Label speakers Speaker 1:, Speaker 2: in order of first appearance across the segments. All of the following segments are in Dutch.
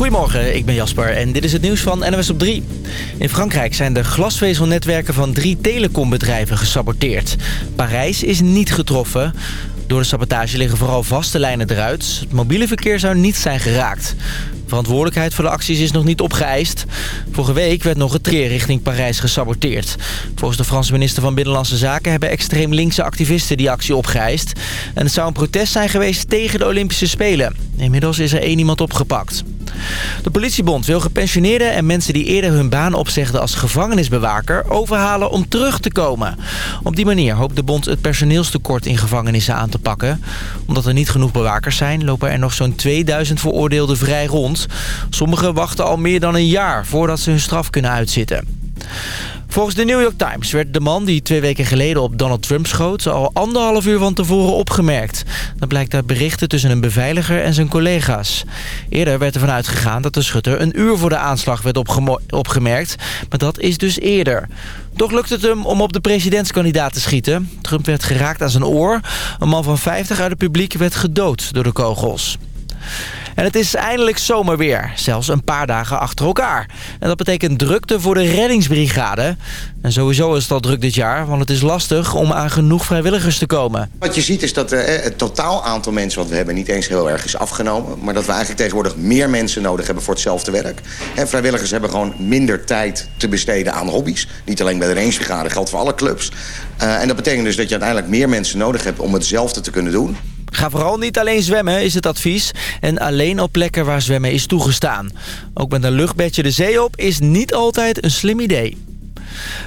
Speaker 1: Goedemorgen, ik ben Jasper en dit is het nieuws van NWS op 3. In Frankrijk zijn de glasvezelnetwerken van drie telecombedrijven gesaboteerd. Parijs is niet getroffen. Door de sabotage liggen vooral vaste lijnen eruit. Het mobiele verkeer zou niet zijn geraakt. Verantwoordelijkheid voor de acties is nog niet opgeëist. Vorige week werd nog het treer richting Parijs gesaboteerd. Volgens de Franse minister van Binnenlandse Zaken... hebben extreem linkse activisten die actie opgeëist. En het zou een protest zijn geweest tegen de Olympische Spelen. Inmiddels is er één iemand opgepakt. De politiebond wil gepensioneerden en mensen die eerder hun baan opzegden als gevangenisbewaker overhalen om terug te komen. Op die manier hoopt de bond het personeelstekort in gevangenissen aan te pakken. Omdat er niet genoeg bewakers zijn, lopen er nog zo'n 2000 veroordeelden vrij rond. Sommigen wachten al meer dan een jaar voordat ze hun straf kunnen uitzitten. Volgens de New York Times werd de man die twee weken geleden op Donald Trump schoot... al anderhalf uur van tevoren opgemerkt. Dat blijkt uit berichten tussen een beveiliger en zijn collega's. Eerder werd ervan uitgegaan dat de schutter een uur voor de aanslag werd opgemerkt. Maar dat is dus eerder. Toch lukt het hem om op de presidentskandidaat te schieten. Trump werd geraakt aan zijn oor. Een man van 50 uit het publiek werd gedood door de kogels. En het is eindelijk zomerweer, zelfs een paar dagen achter elkaar. En dat betekent drukte voor de reddingsbrigade. En sowieso is het al druk dit jaar, want het is lastig om aan genoeg vrijwilligers te komen.
Speaker 2: Wat je ziet is dat eh, het totaal aantal mensen wat we hebben niet eens heel erg is afgenomen. Maar dat we eigenlijk tegenwoordig meer mensen nodig hebben voor hetzelfde werk. En vrijwilligers hebben gewoon minder tijd te besteden aan hobby's. Niet alleen bij de reddingsbrigade, geldt voor alle clubs. Uh, en dat betekent dus dat je uiteindelijk meer mensen nodig hebt om hetzelfde te kunnen doen.
Speaker 1: Ga vooral niet alleen zwemmen, is het advies. En alleen op plekken waar zwemmen is toegestaan. Ook met een luchtbedje de zee op is niet altijd een slim idee.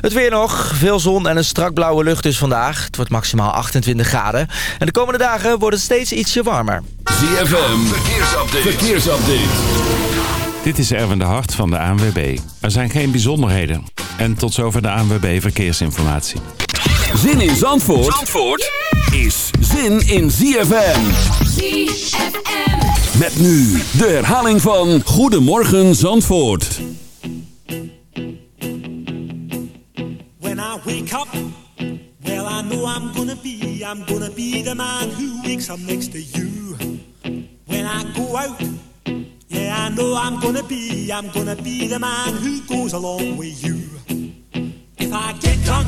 Speaker 1: Het weer nog. Veel zon en een strak blauwe lucht dus vandaag. Het wordt maximaal 28 graden. En de komende dagen wordt het steeds ietsje warmer.
Speaker 3: ZFM, verkeersupdate. verkeersupdate.
Speaker 4: Dit is Erwin de Hart van de ANWB. Er zijn geen bijzonderheden. En tot zover de ANWB Verkeersinformatie.
Speaker 3: Zin in Zandvoort? Zandvoort? Is zin in ZFM. ZFM. Met nu de herhaling van Goedemorgen Zandvoort. When I wake up, well I know I'm gonna be, I'm gonna be the man who wakes up next to you. When I go out, yeah I know I'm gonna be, I'm gonna be the man who goes along with you. If I get drunk,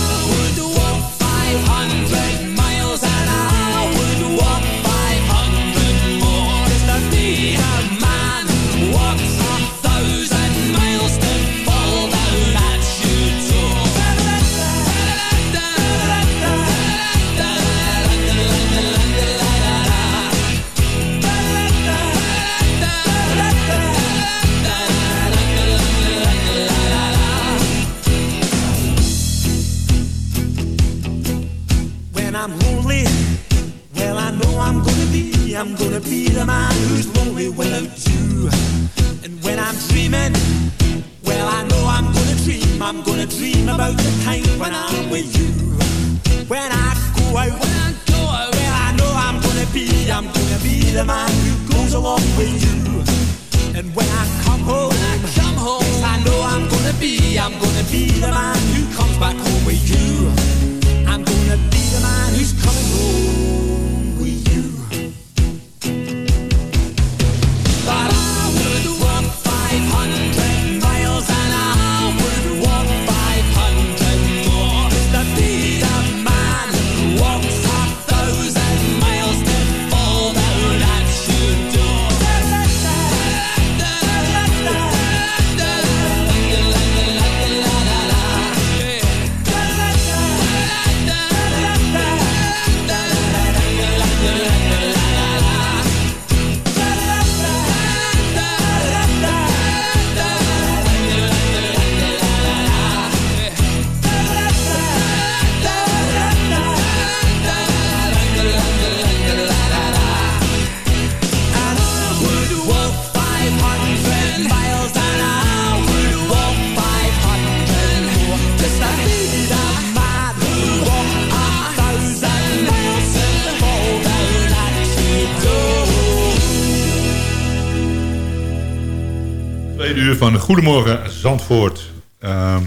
Speaker 5: uur van Goedemorgen Zandvoort. Ehm,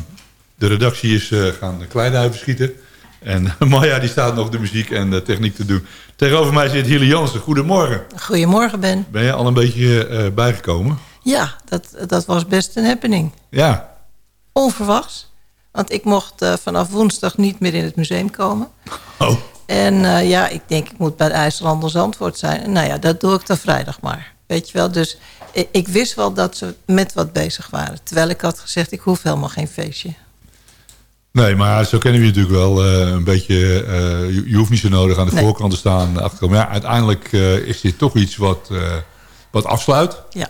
Speaker 5: de redactie is uh, gaan kleiduiven schieten. En Maya die staat nog de muziek en de techniek te doen. Tegenover mij zit Hilly Jansen. Goedemorgen.
Speaker 6: Goedemorgen Ben.
Speaker 5: Ben je al een beetje uh, bijgekomen?
Speaker 6: Ja, dat, dat was best een happening.
Speaker 5: Ja.
Speaker 6: Onverwachts. Want ik mocht uh, vanaf woensdag niet meer in het museum komen.
Speaker 5: Oh.
Speaker 6: En ja, ik denk ik moet bij de IJslanders antwoord zijn. En nou ja, dat doe ik dan vrijdag maar. Weet je wel, dus ik, wist wel dat ze met wat bezig waren. Terwijl ik had gezegd, ik hoef helemaal geen feestje.
Speaker 5: Nee, maar zo kennen we je natuurlijk wel uh, een beetje... Uh, je, je, hoeft niet zo nodig aan de nee. voorkant te staan. Maar ja, uiteindelijk uh, is dit toch iets wat, wat afsluit.
Speaker 6: Ja.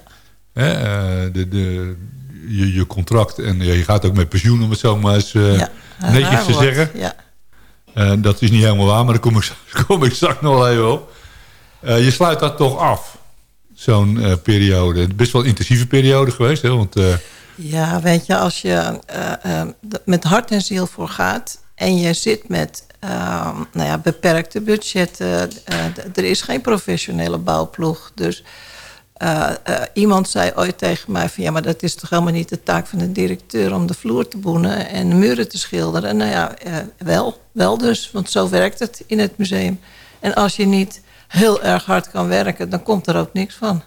Speaker 5: Hè? de, de, je, je contract en je gaat ook met pensioen, om het zo maar eens ja, netjes te
Speaker 6: wordt.
Speaker 5: zeggen.
Speaker 6: Ja.
Speaker 5: dat is niet helemaal waar, maar daar kom ik, kom ik straks nog wel even op. je sluit dat toch af, zo'n uh, periode. Best wel een intensieve periode geweest, hè? Want, uh...
Speaker 6: Ja, weet je, als je uh, met hart en ziel voor gaat... en je zit met nou ja, beperkte budgetten... er is geen professionele bouwploeg, dus... Iemand zei ooit tegen mij van... ja, maar dat is toch helemaal niet de taak van de directeur... om de vloer te boenen en de muren te schilderen. Nou ja, wel, wel dus, want zo werkt het in het museum. En als je niet heel erg hard kan werken... dan komt er ook niks van.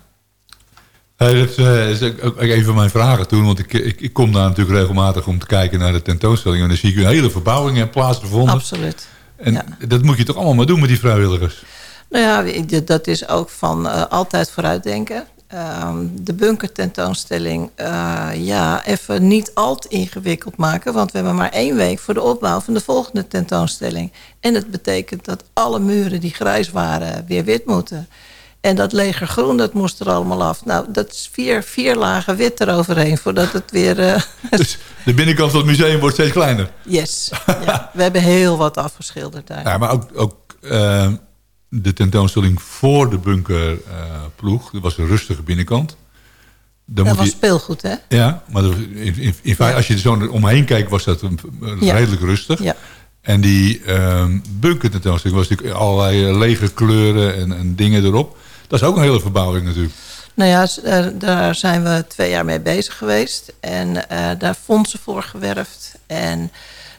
Speaker 5: Hey, dat is ook een van mijn vragen toen. Want ik, ik, ik, kom daar natuurlijk regelmatig om te kijken naar de tentoonstelling. En dan zie ik een hele verbouwing en plaatsgevonden.
Speaker 6: Absoluut.
Speaker 5: En
Speaker 6: ja.
Speaker 5: dat moet je toch allemaal maar doen met die vrijwilligers?
Speaker 6: Nou ja, dat is ook van uh, altijd vooruitdenken. Uh, de bunkertentoonstelling, uh, ja, even niet al te ingewikkeld maken. Want we hebben maar één week voor de opbouw van de volgende tentoonstelling. En dat betekent dat alle muren die grijs waren weer wit moeten. En dat legergroen, dat moest er allemaal af. Nou, dat is vier, vier lagen wit eroverheen voordat het weer... Uh,
Speaker 5: dus de binnenkant van het museum wordt steeds kleiner?
Speaker 6: Yes, ja, we hebben heel wat afgeschilderd daar.
Speaker 5: Ja, maar ook... ook uh, de tentoonstelling voor de bunkerploeg. Uh, dat was een rustige binnenkant.
Speaker 6: Dan dat was je, speelgoed, hè?
Speaker 5: Ja, maar in, in, in feite, ja. als je er zo omheen kijkt, was dat een, ja. redelijk rustig.
Speaker 6: Ja.
Speaker 5: En die um, bunker tentoonstelling was natuurlijk allerlei lege kleuren en, en, dingen erop. Dat is ook een hele verbouwing natuurlijk.
Speaker 6: Nou ja, daar zijn we twee jaar mee bezig geweest. En uh, daar fondsen voor gewerfd. En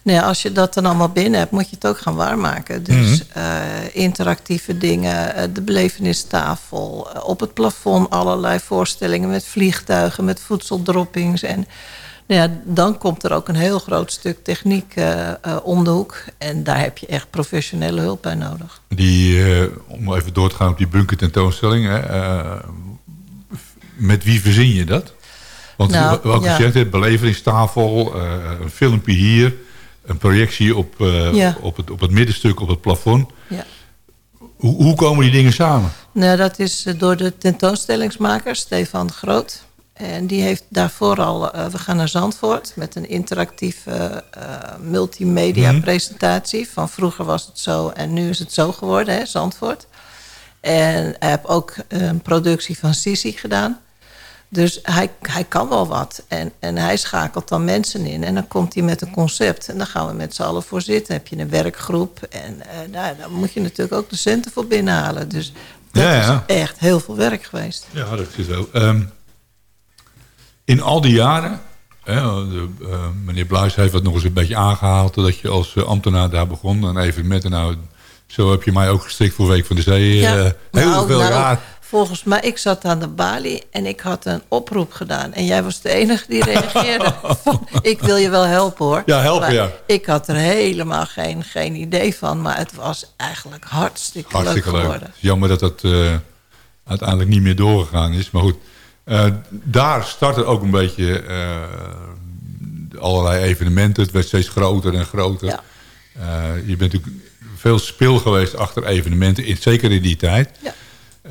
Speaker 6: nou ja, als je dat dan allemaal binnen hebt, moet je het ook gaan waarmaken. Dus mm -hmm. uh, interactieve dingen, uh, de belevenistafel, uh, op het plafond allerlei voorstellingen met vliegtuigen, met voedseldroppings. En nou ja, dan komt er ook een heel groot stuk techniek om de hoek. En daar heb je echt professionele hulp bij nodig.
Speaker 5: Die, om even door te gaan op die bunker tentoonstelling, hè, met wie verzin je dat? Want nou, ja. hebt, belevingstafel, een filmpje hier een projectie op, uh, ja. op, het, op het middenstuk, op het plafond.
Speaker 6: Ja.
Speaker 5: Hoe, hoe, komen die dingen samen?
Speaker 6: Nou, dat is door de tentoonstellingsmaker Stefan Groot. En die heeft daarvoor al... Uh, we gaan naar Zandvoort met een interactieve uh, multimedia mm. presentatie. Van vroeger was het zo en nu is het zo geworden, hè, Zandvoort. En hij heeft ook een productie van Sisi gedaan. Dus hij, hij kan wel wat. En, en hij schakelt dan mensen in. En dan komt hij met een concept. En dan gaan we met z'n allen voor zitten. Dan heb je een werkgroep. En uh, nou, dan moet je natuurlijk ook de centen voor binnenhalen. Dus dat
Speaker 5: ja, ja.
Speaker 6: is echt heel veel werk geweest.
Speaker 5: Ja, dat is zo. Um, in al die jaren... Hè, de, uh, meneer Bluis heeft het nog eens een beetje aangehaald... dat je als uh, ambtenaar daar begon. En even met nou... Zo heb je mij ook gestrikt voor Week van de Zee.
Speaker 6: Ja,
Speaker 5: heel
Speaker 6: nou,
Speaker 5: veel
Speaker 6: nou,
Speaker 5: jaar.
Speaker 6: Volgens mij, ik zat aan de balie en ik had een oproep gedaan. En jij was de enige die reageerde. ik wil je wel helpen hoor.
Speaker 5: Ja, helpen
Speaker 6: maar
Speaker 5: ja.
Speaker 6: Ik had er helemaal geen, geen idee van. Maar het was eigenlijk hartstikke,
Speaker 5: hartstikke
Speaker 6: leuk
Speaker 5: leuk
Speaker 6: geworden.
Speaker 5: Jammer dat dat uh, uiteindelijk niet meer doorgegaan is. Maar goed, uh, daar startte ook een beetje uh, allerlei evenementen. Het werd steeds groter en groter.
Speaker 6: Ja.
Speaker 5: je bent natuurlijk veel spil geweest achter evenementen. In, zeker in die tijd.
Speaker 6: Ja.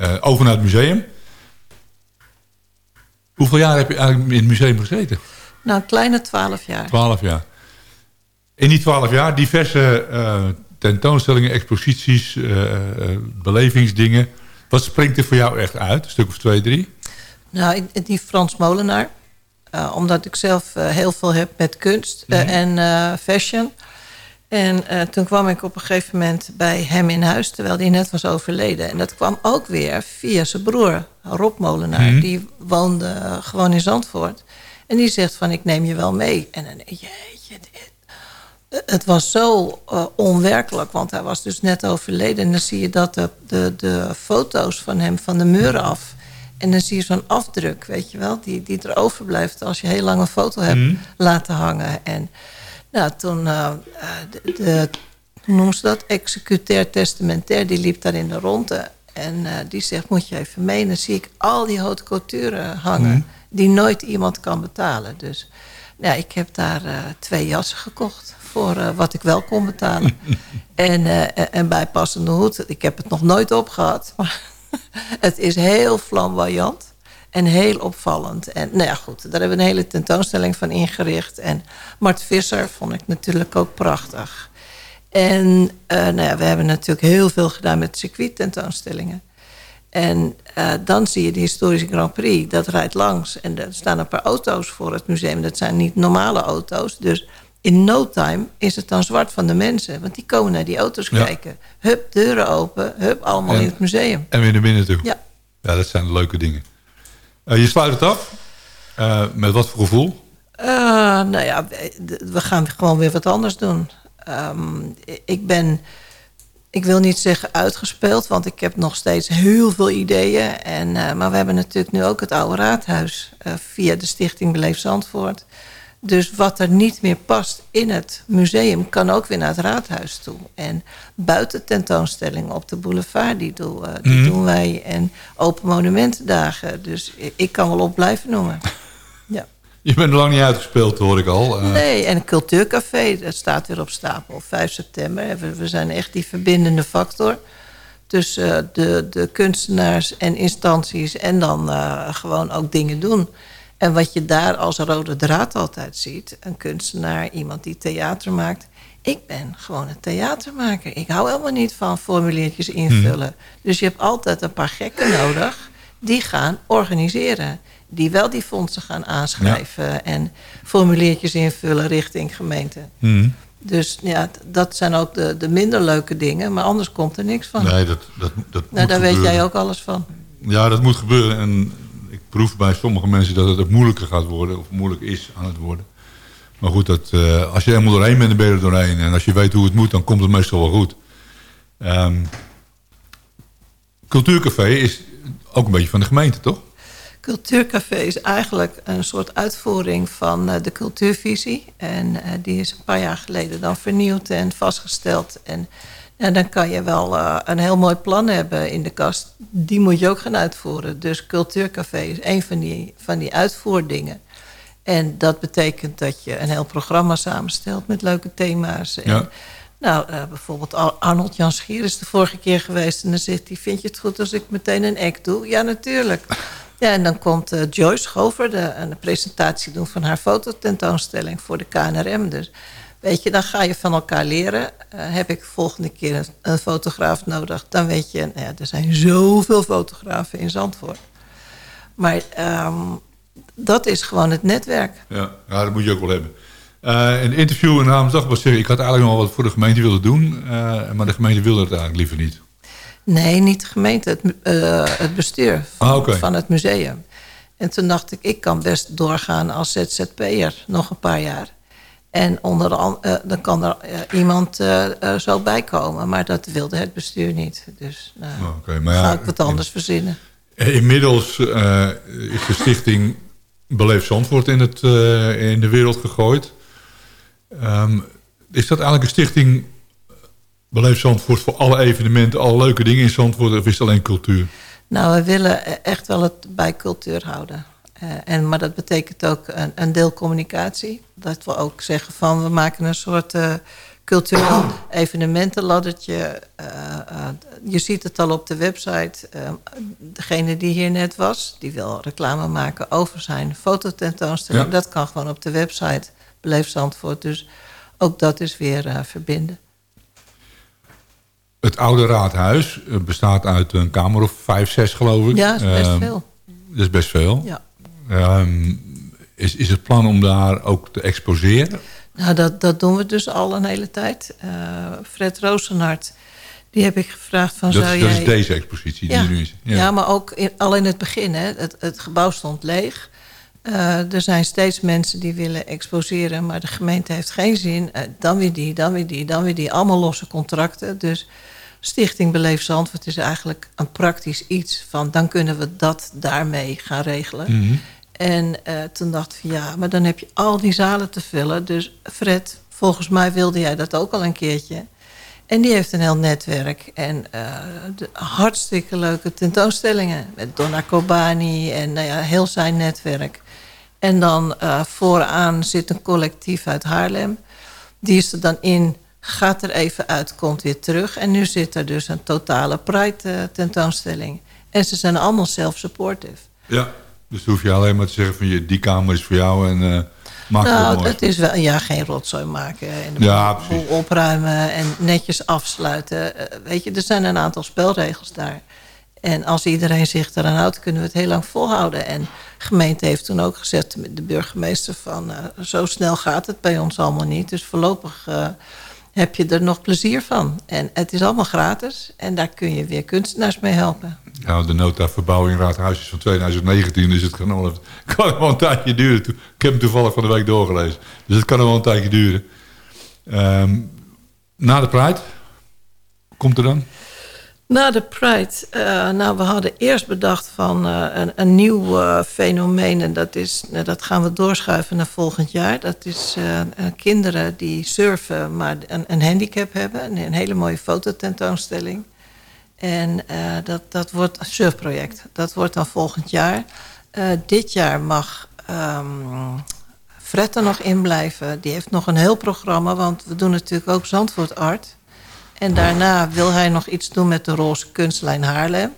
Speaker 5: Uh, over naar het museum. Hoeveel jaar heb je eigenlijk in het museum gezeten?
Speaker 6: Nou, een kleine twaalf jaar.
Speaker 5: Twaalf jaar. In die twaalf jaar diverse uh, tentoonstellingen, exposities, uh, belevingsdingen. Wat springt er voor jou echt uit? Een stuk of twee, drie?
Speaker 6: Nou, die Frans Molenaar. omdat ik zelf heel veel heb met kunst mm -hmm. en fashion. En uh, toen kwam ik op een gegeven moment bij hem in huis... terwijl hij net was overleden. En dat kwam ook weer via zijn broer, Rob Molenaar.
Speaker 5: Mhm.
Speaker 6: Die woonde uh, gewoon in Zandvoort. En die zegt van, ik neem je wel mee. En dan jeetje, dit- het was zo eh, onwerkelijk, want hij was dus net overleden. En dan zie je dat de, de, de foto's van hem van de muur af. En dan zie je zo'n afdruk, weet je wel, die, die er overblijft als je heel lang een foto hebt laten hangen. En nou, toen, eh, de, de, hoe noemen ze dat? Executair testamentair, die liep daar in de ronde. En eh, die zegt, moet je even mee? Dan zie ik al die haute couture hangen, die nooit iemand kan betalen. Dus ja, ik heb daar twee jassen gekocht voor wat ik wel kon betalen. en, en- en bijpassende hoed. Ik heb het nog nooit opgehad, maar het is heel flamboyant. En heel opvallend. En nou ja, goed, daar hebben we een hele tentoonstelling van ingericht. En Mart Visser vond ik natuurlijk ook prachtig. En eh, nou ja, we hebben natuurlijk heel veel gedaan met circuit-tentoonstellingen. En eh, dan zie je de historische Grand Prix, dat rijdt langs. En er staan een paar auto's voor het museum. Dat zijn niet normale auto's. Dus in no time is het dan zwart van de mensen. Want die komen naar die auto's
Speaker 5: Ja.
Speaker 6: kijken. Hup, deuren open. Hup, allemaal
Speaker 5: En-
Speaker 6: in het museum.
Speaker 5: En weer naar binnen toe.
Speaker 6: Ja.
Speaker 5: Ja, dat zijn leuke dingen. Eh, je sluit het af. Eh, met wat voor gevoel?
Speaker 6: Eh, nou ja, we gaan gewoon weer wat anders doen. Ehm, ik ben, ik wil niet zeggen uitgespeeld, want ik heb nog steeds heel veel ideeën. En, maar we hebben natuurlijk nu ook het Oude Raadhuis via de Stichting Beleef Zandvoort. Dus wat er niet meer past in het museum kan ook weer naar het raadhuis toe. En buiten tentoonstellingen op de boulevard, die, doen, eh, die doen wij. En open monumentendagen. Dus ik- kan wel op blijven noemen. Ja.
Speaker 5: Je bent lang niet uitgespeeld, hoor ik al. Eh,
Speaker 6: Nee, en een cultuurcafé, dat staat weer op stapel. 5 september. We, we zijn echt die verbindende factor tussen eh, de, de kunstenaars en instanties... en dan gewoon ook dingen doen. En wat je daar als rode draad altijd ziet... een kunstenaar, iemand die theater maakt... ik ben gewoon een theatermaker. Ik hou helemaal niet van formuliertjes invullen. Dus je hebt altijd een paar gekken nodig... die gaan organiseren. Die wel die fondsen gaan aanschrijven... en formuliertjes invullen richting gemeente.
Speaker 5: mhm.
Speaker 6: Dus ja, dat zijn ook de, de minder leuke dingen. Maar anders komt er niks van.
Speaker 5: Nee, dat, dat, dat
Speaker 6: nou, daar weet jij ook alles van.
Speaker 5: Ja, dat moet gebeuren. En proef bij sommige mensen dat het moeilijker gaat worden. Of moeilijk is aan het worden. Maar goed, dat, eh, als je helemaal doorheen bent, dan ben je er doorheen. En als je weet hoe het moet, dan komt het meestal wel goed. Ehm, Cultuurcafé is ook een beetje van de gemeente, toch?
Speaker 6: Cultuurcafé is eigenlijk een soort uitvoering van eh, de cultuurvisie. En eh, die is een paar jaar geleden dan vernieuwd en vastgesteld. En ja, dan kan je wel eh, een heel mooi plan hebben in de kast. Die moet je ook gaan uitvoeren. Dus Cultuurcafé is een van die, van die uitvoerdingen. En dat betekent dat je een heel programma samenstelt met leuke thema's. En,
Speaker 5: Ja.
Speaker 6: Nou, eh, bijvoorbeeld Ar- Arnold Jan Schier is de vorige keer geweest. En dan zegt hij, vind je het goed als ik meteen een act doe? Ja, natuurlijk. Ja, en dan komt eh, Joyce Schover de, een presentatie doen van haar fototentoonstelling voor de KNRM. Dus weet je, dan ga je van elkaar leren. Eh, heb ik volgende keer een, een fotograaf nodig, dan weet je... Nou ja, er zijn zoveel fotografen in Zandvoort. Maar ehm, dat is gewoon het netwerk.
Speaker 5: Ja, ja dat moet je ook wel hebben. Eh in een interview in de Hamersdag was zeggen... ik had eigenlijk nog wat voor de gemeente willen doen... eh, maar de gemeente wilde het eigenlijk liever niet.
Speaker 6: Nee, niet de gemeente, het, het bestuur van,
Speaker 5: Ah,
Speaker 6: van het museum. En toen dacht ik, ik kan best doorgaan als ZZP'er nog een paar jaar. En onder an- eh, dan kan er eh, iemand eh, zo bij komen. Maar dat wilde het bestuur niet. Dus nou,
Speaker 5: maar
Speaker 6: ga ik wat anders verzinnen.
Speaker 5: Inmiddels is de stichting Beleef Zandvoort in, het, in de wereld gegooid. Ehm, is dat eigenlijk een stichting Beleef Zandvoort voor alle evenementen, alle leuke dingen in Zandvoort, of is het alleen cultuur?
Speaker 6: Nou, we willen echt wel het bij cultuur houden. Eh, en, maar dat betekent ook een, een deel communicatie. Dat we ook zeggen van we maken een soort eh cultureel evenementenladdertje. Eh, je ziet het al op de website. Degene die hier net was, die wil reclame maken over zijn fototentoonstelling.
Speaker 5: Ja.
Speaker 6: Dat kan gewoon op de website Beleef Zandvoort. Dus ook dat is weer verbinden.
Speaker 5: Het oude raadhuis bestaat uit een kamer of vijf, zes geloof ik.
Speaker 6: Ja, is best
Speaker 5: Ehm,
Speaker 6: veel.
Speaker 5: Dat is best veel.
Speaker 6: Ja.
Speaker 5: Ehm, is, is het plan om daar ook te exposeren?
Speaker 6: Nou, dat, dat doen we dus al een hele tijd. Eh, Fred Roosenhart, die heb ik gevraagd van...
Speaker 5: Dat,
Speaker 6: zou
Speaker 5: is- dat
Speaker 6: jij...
Speaker 5: is deze expositie die
Speaker 6: ja,
Speaker 5: er nu is.
Speaker 6: ja. maar ook in, al in het begin. Hè. Het, het gebouw stond leeg. Uh, er zijn steeds mensen die willen exposeren, maar de gemeente heeft geen zin. Uh, dan weer die, dan weer die, dan weer die. Allemaal losse contracten. Dus Stichting Beleef Zandvoort is eigenlijk een praktisch iets van... dan kunnen we dat daarmee gaan regelen.
Speaker 5: Mhm.
Speaker 6: En uh, toen dacht ik ja, maar dan heb je al die zalen te vullen. Dus Fred, volgens mij wilde jij dat ook al een keertje. En die heeft een heel netwerk. En de, hartstikke leuke tentoonstellingen. Met Donna Kobani en nou ja, heel zijn netwerk. En dan uh, vooraan zit een collectief uit Haarlem. Die is er dan in, gaat er even uit, komt weer terug. En nu zit er dus een totale Pride tentoonstelling. En ze zijn allemaal self-supportive.
Speaker 5: Ja, dus hoef je alleen maar te zeggen van je, die kamer is voor jou en uh, maak
Speaker 6: nou,
Speaker 5: het
Speaker 6: het is wel, ja, geen rotzooi maken en de
Speaker 5: Ja,
Speaker 6: opruimen en netjes afsluiten. Uh, weet je, er zijn een aantal spelregels daar. En als iedereen zich eraan houdt, kunnen we het heel lang volhouden. En de gemeente heeft toen ook gezegd, de burgemeester van... Uh, zo snel gaat het bij ons allemaal niet. Dus voorlopig heb je er nog plezier van. En het is allemaal gratis. En daar kun je weer kunstenaars mee helpen.
Speaker 5: Nou, de nota verbouwing raadhuis is van 2019, dus het kan wel- kan wel een tijdje duren. Ik heb hem toevallig van de week doorgelezen. Dus het kan wel een tijdje duren. Um, na de Pride, komt er dan?
Speaker 6: Na de Pride, uh, nou we hadden eerst bedacht van uh, een, een, nieuw uh, fenomeen... en dat, is, dat gaan we doorschuiven naar volgend jaar. Dat is kinderen die surfen, maar een, een handicap hebben. Een, een, hele mooie fototentoonstelling. En dat, dat wordt een surfproject. Dat wordt dan volgend jaar. dit jaar mag um, er nog in blijven. Die heeft nog een heel programma, want we doen natuurlijk ook Zandvoort Art... En daarna wil hij nog iets doen met de Roze Kunstlijn Haarlem.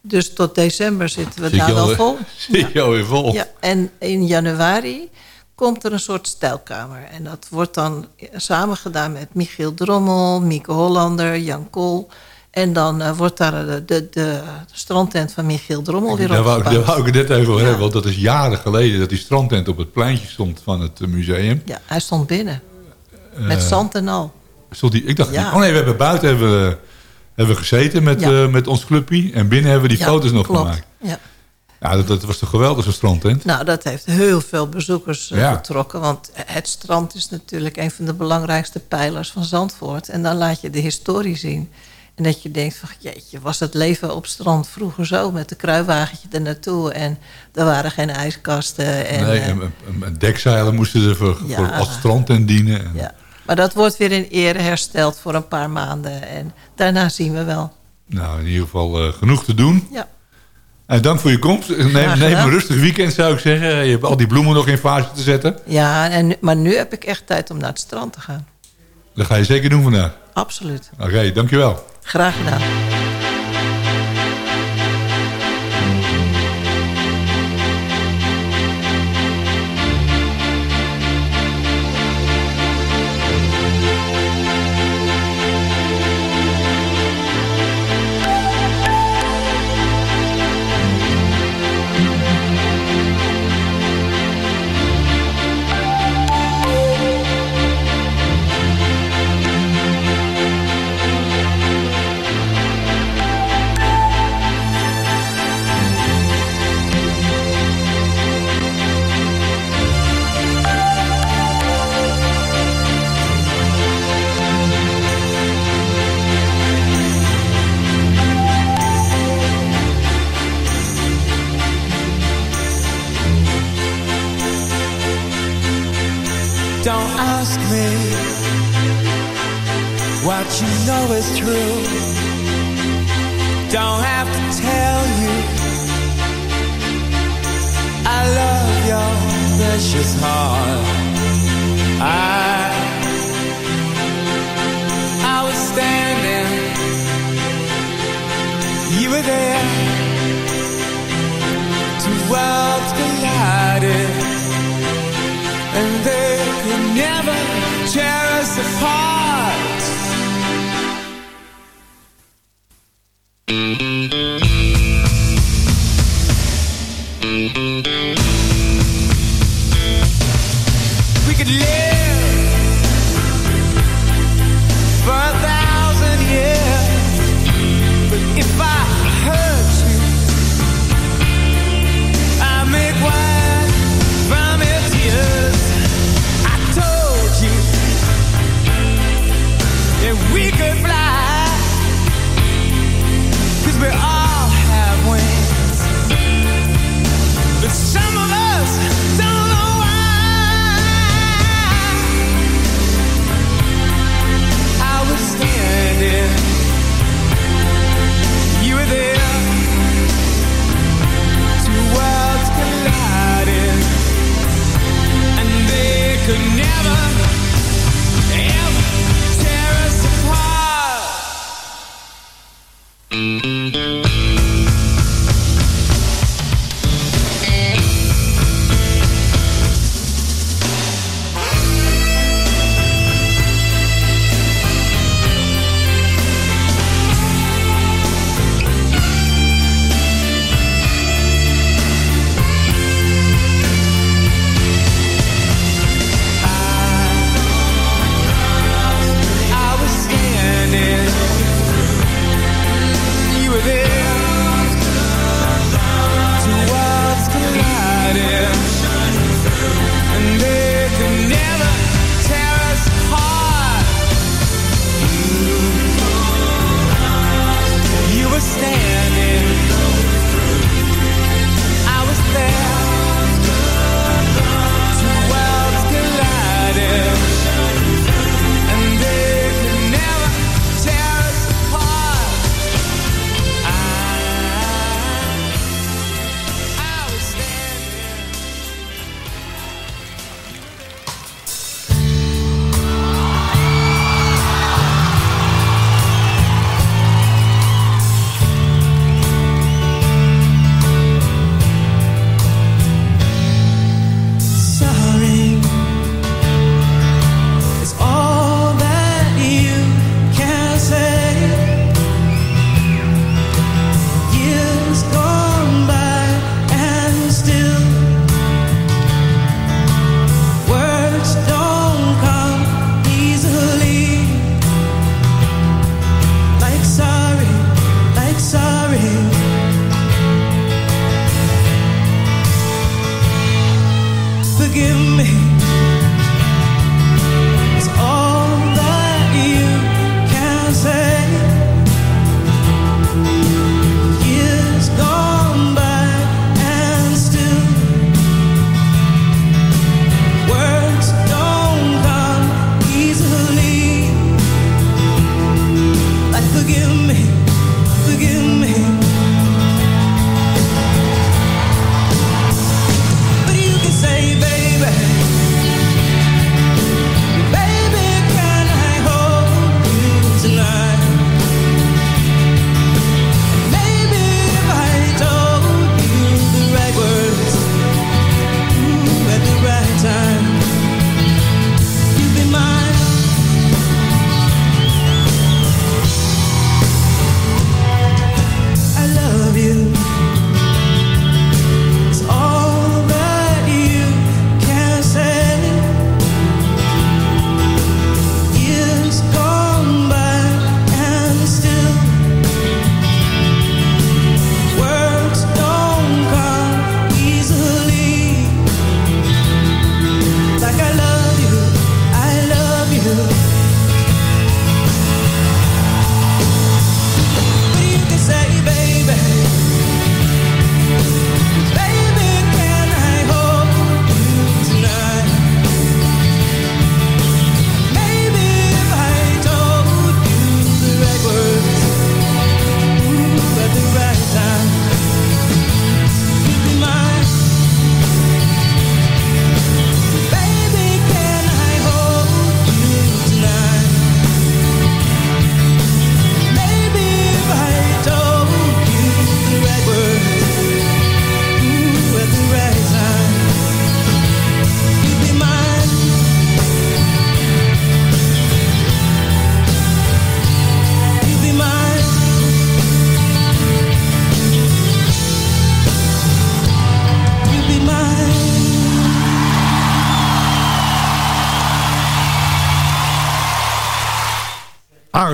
Speaker 6: Dus tot december zitten we
Speaker 5: Zit
Speaker 6: daar wel vol.
Speaker 5: Zit je alweer vol?
Speaker 6: Ja, en in januari komt er een soort stijlkamer. En dat wordt dan samen gedaan met Michiel Drommel, Mieke Hollander, Jan Kool. En dan uh, wordt daar de, de, de strandtent van Michiel Drommel weer
Speaker 5: Daar wou,
Speaker 6: opgebouwd.
Speaker 5: daar wou ik het net even over
Speaker 6: Ja.
Speaker 5: hebben. Want dat is jaren geleden dat die strandtent op het pleintje stond van het eh, museum.
Speaker 6: Ja, hij stond binnen. Met
Speaker 5: Eh,
Speaker 6: zand en al.
Speaker 5: Stond die, ik dacht,
Speaker 6: Ja.
Speaker 5: oh nee, we hebben buiten hebben, hebben gezeten met,
Speaker 6: Ja.
Speaker 5: eh, met ons clubje. En binnen hebben we die
Speaker 6: Ja,
Speaker 5: foto's nog
Speaker 6: klopt.
Speaker 5: gemaakt.
Speaker 6: Ja.
Speaker 5: Ja, dat, dat was toch geweldig, zo'n strandtent?
Speaker 6: Nou, dat heeft heel veel bezoekers uh,
Speaker 5: Ja.
Speaker 6: getrokken. Want het strand is natuurlijk een van de belangrijkste pijlers van Zandvoort. En dan laat je de historie zien. En dat je denkt van, jeetje, was het leven op strand vroeger zo? Met een kruiwagentje er naartoe en er waren geen ijskasten. En,
Speaker 5: nee,
Speaker 6: eh,
Speaker 5: en, en- en dekzeilen moesten er voor,
Speaker 6: Ja.
Speaker 5: voor als strandtent dienen. En,
Speaker 6: ja. Maar dat wordt weer in ere hersteld voor een paar maanden. En daarna zien we wel.
Speaker 5: Nou, in ieder geval eh, genoeg te doen.
Speaker 6: Ja,
Speaker 5: En dank voor je komst. Neem, neem een rustig weekend, zou ik zeggen. Je hebt al die bloemen nog in fase te zetten.
Speaker 6: ja en, maar nu heb ik echt tijd om naar het strand te gaan.
Speaker 5: Dat ga je zeker doen vandaag.
Speaker 6: Absoluut.
Speaker 5: Oké, dankjewel.
Speaker 6: Graag gedaan.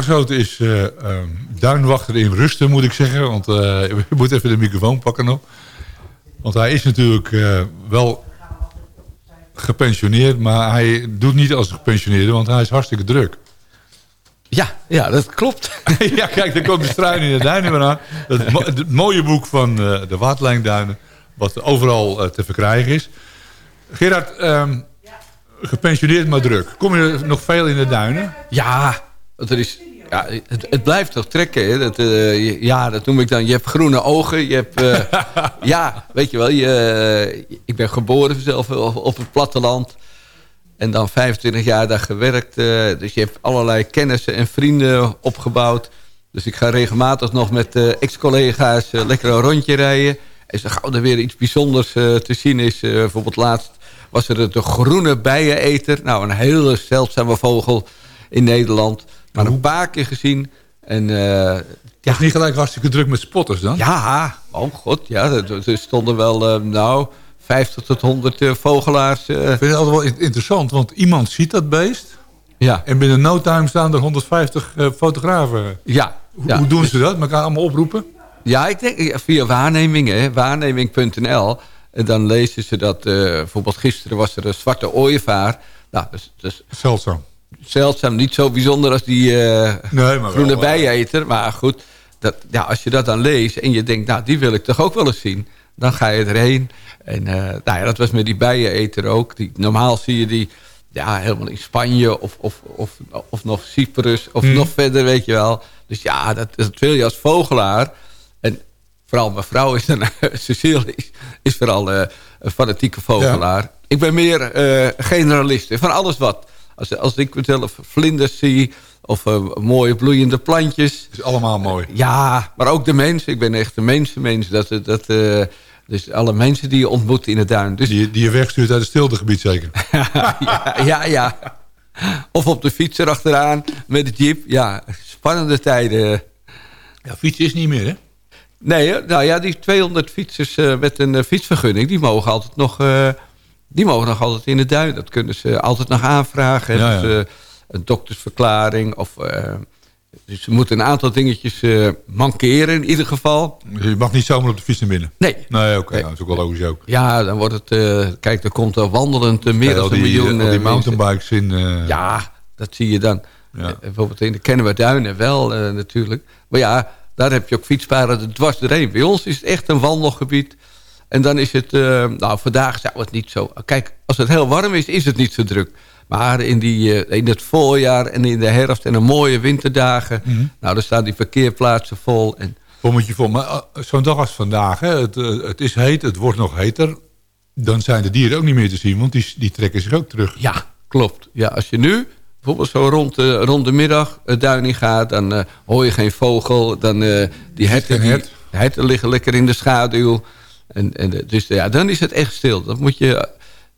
Speaker 5: Aangesloten is uh, duinwachter in rusten, moet ik zeggen. Want uh, je moet even de microfoon pakken nog. Want hij is natuurlijk uh, wel gepensioneerd, maar hij doet niet als gepensioneerde, want hij is hartstikke druk.
Speaker 7: Ja, ja dat klopt.
Speaker 5: ja, kijk, daar komt de struin in de duinen weer aan. Het, het mooie boek van de Waterlijnduinen, wat overal te verkrijgen is. Gerard, um, gepensioneerd maar druk. Kom je nog veel in de duinen?
Speaker 7: Ja, er is, ja, het, het, blijft toch trekken. Hè? Dat, uh, ja, dat noem ik dan. Je hebt groene ogen. Je hebt, uh, ja, weet je wel. Je, uh, ik ben geboren zelf op, op, het platteland. En dan 25 jaar daar gewerkt. dus je hebt allerlei kennissen en vrienden opgebouwd. Dus ik ga regelmatig nog met ex-collega's lekker een rondje rijden. En zo gauw er weer iets bijzonders te zien is. bijvoorbeeld laatst was er de groene bijeneter. Nou, een hele zeldzame vogel in Nederland. Maar een paar keer gezien. En, uh,
Speaker 5: ja. niet gelijk hartstikke druk met spotters dan?
Speaker 7: Ja, oh god, ja. Er, stonden wel, uh, nou, 50 tot 100 uh, vogelaars.
Speaker 5: Ik vind het altijd wel interessant, want iemand ziet dat beest. Ja. En binnen no time staan er 150 fotografen.
Speaker 7: Ja.
Speaker 5: ja. Hoe doen ze dat? Elkaar allemaal oproepen?
Speaker 7: Ja, ik denk via waarnemingen, waarneming.nl. En dan lezen ze dat, bijvoorbeeld gisteren was er een zwarte ooievaar. Nou, dus, dus,
Speaker 5: Zeldzaam
Speaker 7: zeldzaam. Niet zo bijzonder als die uh, nee, maar groene bijeneter. Maar goed, dat, ja, als je dat dan leest en je denkt... nou, die wil ik toch ook wel eens zien. Dan ga je erheen. En uh, nou ja, dat was met die bijeneter ook. Die, normaal zie je die ja, helemaal in Spanje of, of, of, of nog Cyprus of hmm. nog verder, weet je wel. Dus ja, dat, dat wil je als vogelaar. En vooral mijn vrouw is dan, Cecile is, is vooral uh, een fanatieke vogelaar. Ik ben meer generalist, van alles wat. Als, als ik mezelf vlinders zie of uh, mooie bloeiende plantjes.
Speaker 5: is allemaal mooi.
Speaker 7: Ja, maar ook de mensen. Ik ben echt een mensenmens. Dat, dat, uh, dus alle mensen die je ontmoet in het duin. Dus...
Speaker 5: Die, die je wegstuurt uit het stiltegebied zeker?
Speaker 7: ja, ja, ja. Of op de fiets erachteraan met de jeep. Ja, spannende tijden.
Speaker 5: Ja, fietsen is niet meer, hè?
Speaker 7: Nee, nou ja, die 200 fietsers uh, met een fietsvergunning... die mogen altijd nog die mogen nog altijd in de duin. Dat kunnen ze altijd nog aanvragen. Ja, ja. Dus, uh, een doktersverklaring of uh, Dus er moeten een aantal dingetjes uh, mankeren in ieder geval.
Speaker 5: Dus je mag niet zomaar op de fiets naar binnen?
Speaker 7: Nee.
Speaker 5: Nee, oké. Nou, dat is ook wel logisch ook.
Speaker 7: Ja, dan wordt het... Kijk, er komt er wandelend meer dan een miljoen
Speaker 5: al die mountainbikes in...
Speaker 7: Ja, dat zie je dan. Ja. bijvoorbeeld in de Duinen wel natuurlijk. Maar ja, daar heb je ook fietspaden dwars doorheen. Bij ons is het echt een wandelgebied. En dan is het... nou, vandaag zou het niet zo... Kijk, als het heel warm is, is het niet zo druk. Maar in, die, eh, in het voorjaar en in de herfst en de mooie winterdagen... Mhm. nou, dan staan die parkeerplaatsen vol. En...
Speaker 5: je vol. Maar eh, zo'n dag als vandaag, hè, het, eh, het is heet, het wordt nog heter... dan zijn de dieren ook niet meer te zien, want die, die trekken zich ook terug.
Speaker 7: Ja, klopt. Ja, als je nu bijvoorbeeld zo rond de, rond de middag het duin in gaat... dan hoor je geen vogel. Dan, die herten, die, herten liggen lekker in de schaduw. En, en, dus ja, dan is het echt stil. Dat moet je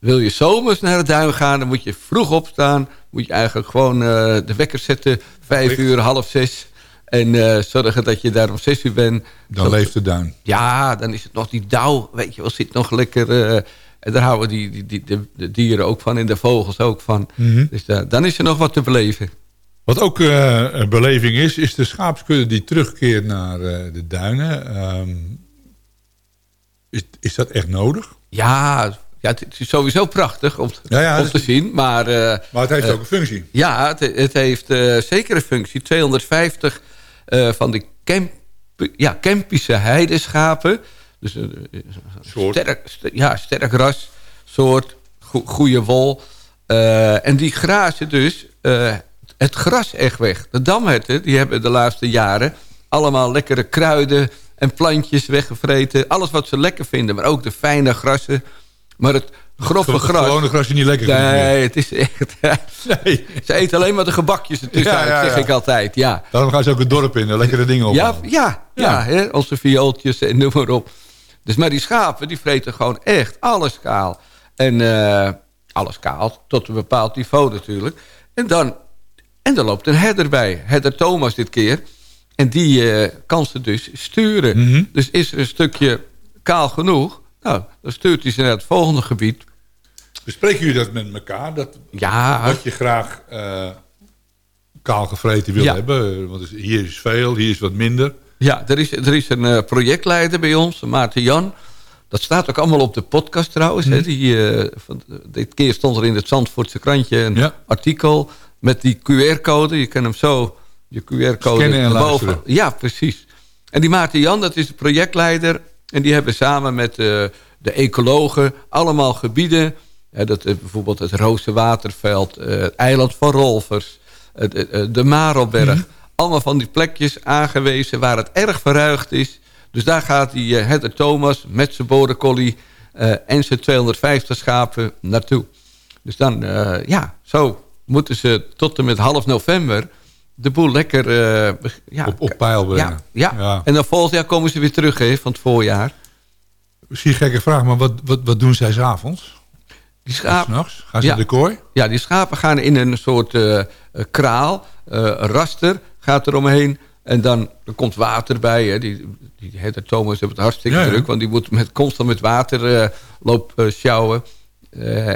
Speaker 7: wil je zomers naar het duin gaan, dan moet je vroeg opstaan. Moet je eigenlijk gewoon uh, de wekker zetten, vijf uur, half zes. En uh, zorgen dat je daar om zes uur bent.
Speaker 5: Dan leeft de duin.
Speaker 7: Ja, dan is het nog die dauw. Weet je wel, zit nog lekker... Uh, en daar houden die, die, die de, de, dieren ook van en de vogels ook van. Mm -hmm. Dus dan is er nog wat te beleven.
Speaker 5: Wat ook een beleving is, is de schaapskudde die terugkeert naar de duinen. Um, is, is dat echt nodig?
Speaker 7: Ja, ja, het is sowieso prachtig om, om te zien. Maar, uh,
Speaker 5: maar het heeft uh, ook een functie.
Speaker 7: Ja, het, het heeft uh, zeker een functie. 250 van die camp, ja, Kempische heideschapen. Dus een sterk, ja, sterk ras, soort, go goede wol. en die grazen dus het gras echt weg. De damherten die hebben de laatste jaren allemaal lekkere kruiden en plantjes weggevreten. Alles wat ze lekker vinden, maar ook de fijne grassen maar het grove gras...
Speaker 5: Gewone gras is niet lekker.
Speaker 7: Nee, het is echt... nee. Ze eten alleen maar de gebakjes ertussen ja, ja, zeg ik altijd. Ja.
Speaker 5: Daarom gaan ze ook het dorp in, lekkere dingen op.
Speaker 7: Ja, ja, ja. Hè, onze viooltjes en noem maar op. Dus maar die schapen, die vreten gewoon echt alles kaal. En uh, alles kaal, tot een bepaald niveau natuurlijk. En dan, en dan loopt een herder bij. Herder Thomas dit keer. En die uh, kan ze dus sturen. Mm -hmm. Dus is er een stukje kaal genoeg nou, dan stuurt hij ze naar het volgende gebied.
Speaker 5: Bespreken jullie dat met elkaar? Dat,
Speaker 7: ja.
Speaker 5: Wat je graag uh, kaal gevreten wil hebben? Want hier is veel, hier is wat minder.
Speaker 7: Ja, er is, er is een uh, projectleider bij ons, Maarten Jan. Dat staat ook allemaal op de podcast trouwens. Hè? Mhm. Die, uh, van, dit keer stond er in het Zandvoortse krantje een artikel met die QR-code. Je kan hem zo, je QR-code boven. Ja, precies. En die Maarten Jan, dat is de projectleider en die hebben samen met uh, de ecologen allemaal gebieden... dat, uh, bijvoorbeeld het Roze Waterveld, uh, het eiland van Rolvers... de Marelberg, mm allemaal van die plekjes aangewezen waar het erg verruigd is. Dus daar gaat die Thomas met zijn border collie en zijn 250 schapen naartoe. Dus dan, ja, zo moeten ze tot en met half november de boel lekker... Uh, ja,
Speaker 5: op, op peil
Speaker 7: brengen. Ja, ja. en dan volgend jaar komen ze weer terug hè, van het voorjaar.
Speaker 5: Misschien een gekke vraag, maar wat, wat, wat doen zij s'avonds?
Speaker 7: Die schapen...
Speaker 5: Gaan ze ja, de kooi?
Speaker 7: Ja, die schapen gaan in een soort uh, kraal, uh, raster gaat er omheen. En dan er komt water bij. Hè. Die, die Hedder Thomas heeft het hartstikke ja, druk. Want die moet met, constant met water uh, lopen sjouwen.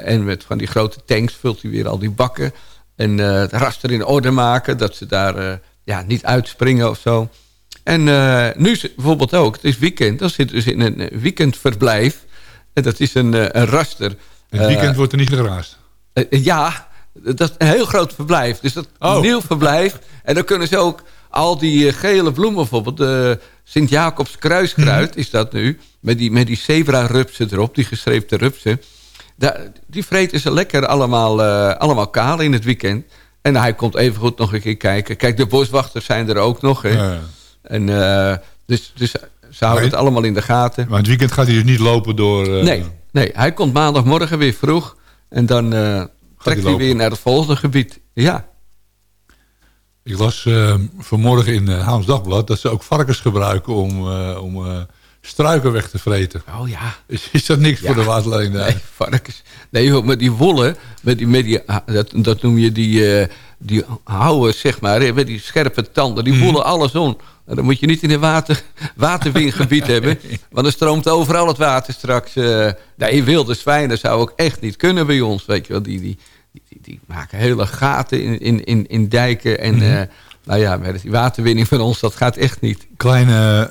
Speaker 7: en met van die grote tanks vult hij weer al die bakken. En uh, het raster in orde maken. Dat ze daar uh, ja, niet uitspringen of zo. En uh, nu is bijvoorbeeld ook. Het is weekend. Dan zitten ze in een weekendverblijf. En dat is een, een raster.
Speaker 5: Het weekend wordt er niet geraast?
Speaker 7: ja, dat is een heel groot verblijf. Dus dat is oh. een nieuw verblijf. En dan kunnen ze ook al die gele bloemen bijvoorbeeld. De Sint-Jacobs kruiskruid mm is dat nu. Met die, met die zebra-rupsen erop. Die geschreven rupsen die vreten ze lekker allemaal, uh, allemaal kaal in het weekend. En hij komt even goed nog een keer kijken. Kijk, de boswachters zijn er ook nog. Hè. Ja. En, uh, dus, dus ze houden het allemaal in de gaten.
Speaker 5: Maar het weekend gaat hij dus niet lopen door...
Speaker 7: Uh... Nee, nee, hij komt maandagmorgen weer vroeg. En dan trekt hij, hij, weer naar het volgende gebied. Ja.
Speaker 5: Ik las vanmorgen in Haams Dagblad... dat ze ook varkens gebruiken om... om struiken weg te vreten.
Speaker 7: Oh ja.
Speaker 5: Is, is dat niks voor de waterleiding
Speaker 7: Nee, varkens. Nee, met die wollen, met die, met die, dat, dat noem je die, uh, die houden, zeg maar, met die scherpe tanden. Die mm. alles om. Nou, dan moet je niet in een water, waterwingebied hebben. Want dan stroomt overal het water straks. Uh, nee, wilde zwijnen zou ook echt niet kunnen bij ons. Weet je wel, die, die, die, die maken hele gaten in, in, in, in dijken en... Mm nou ja, met die waterwinning van ons, dat gaat echt niet.
Speaker 5: Kleine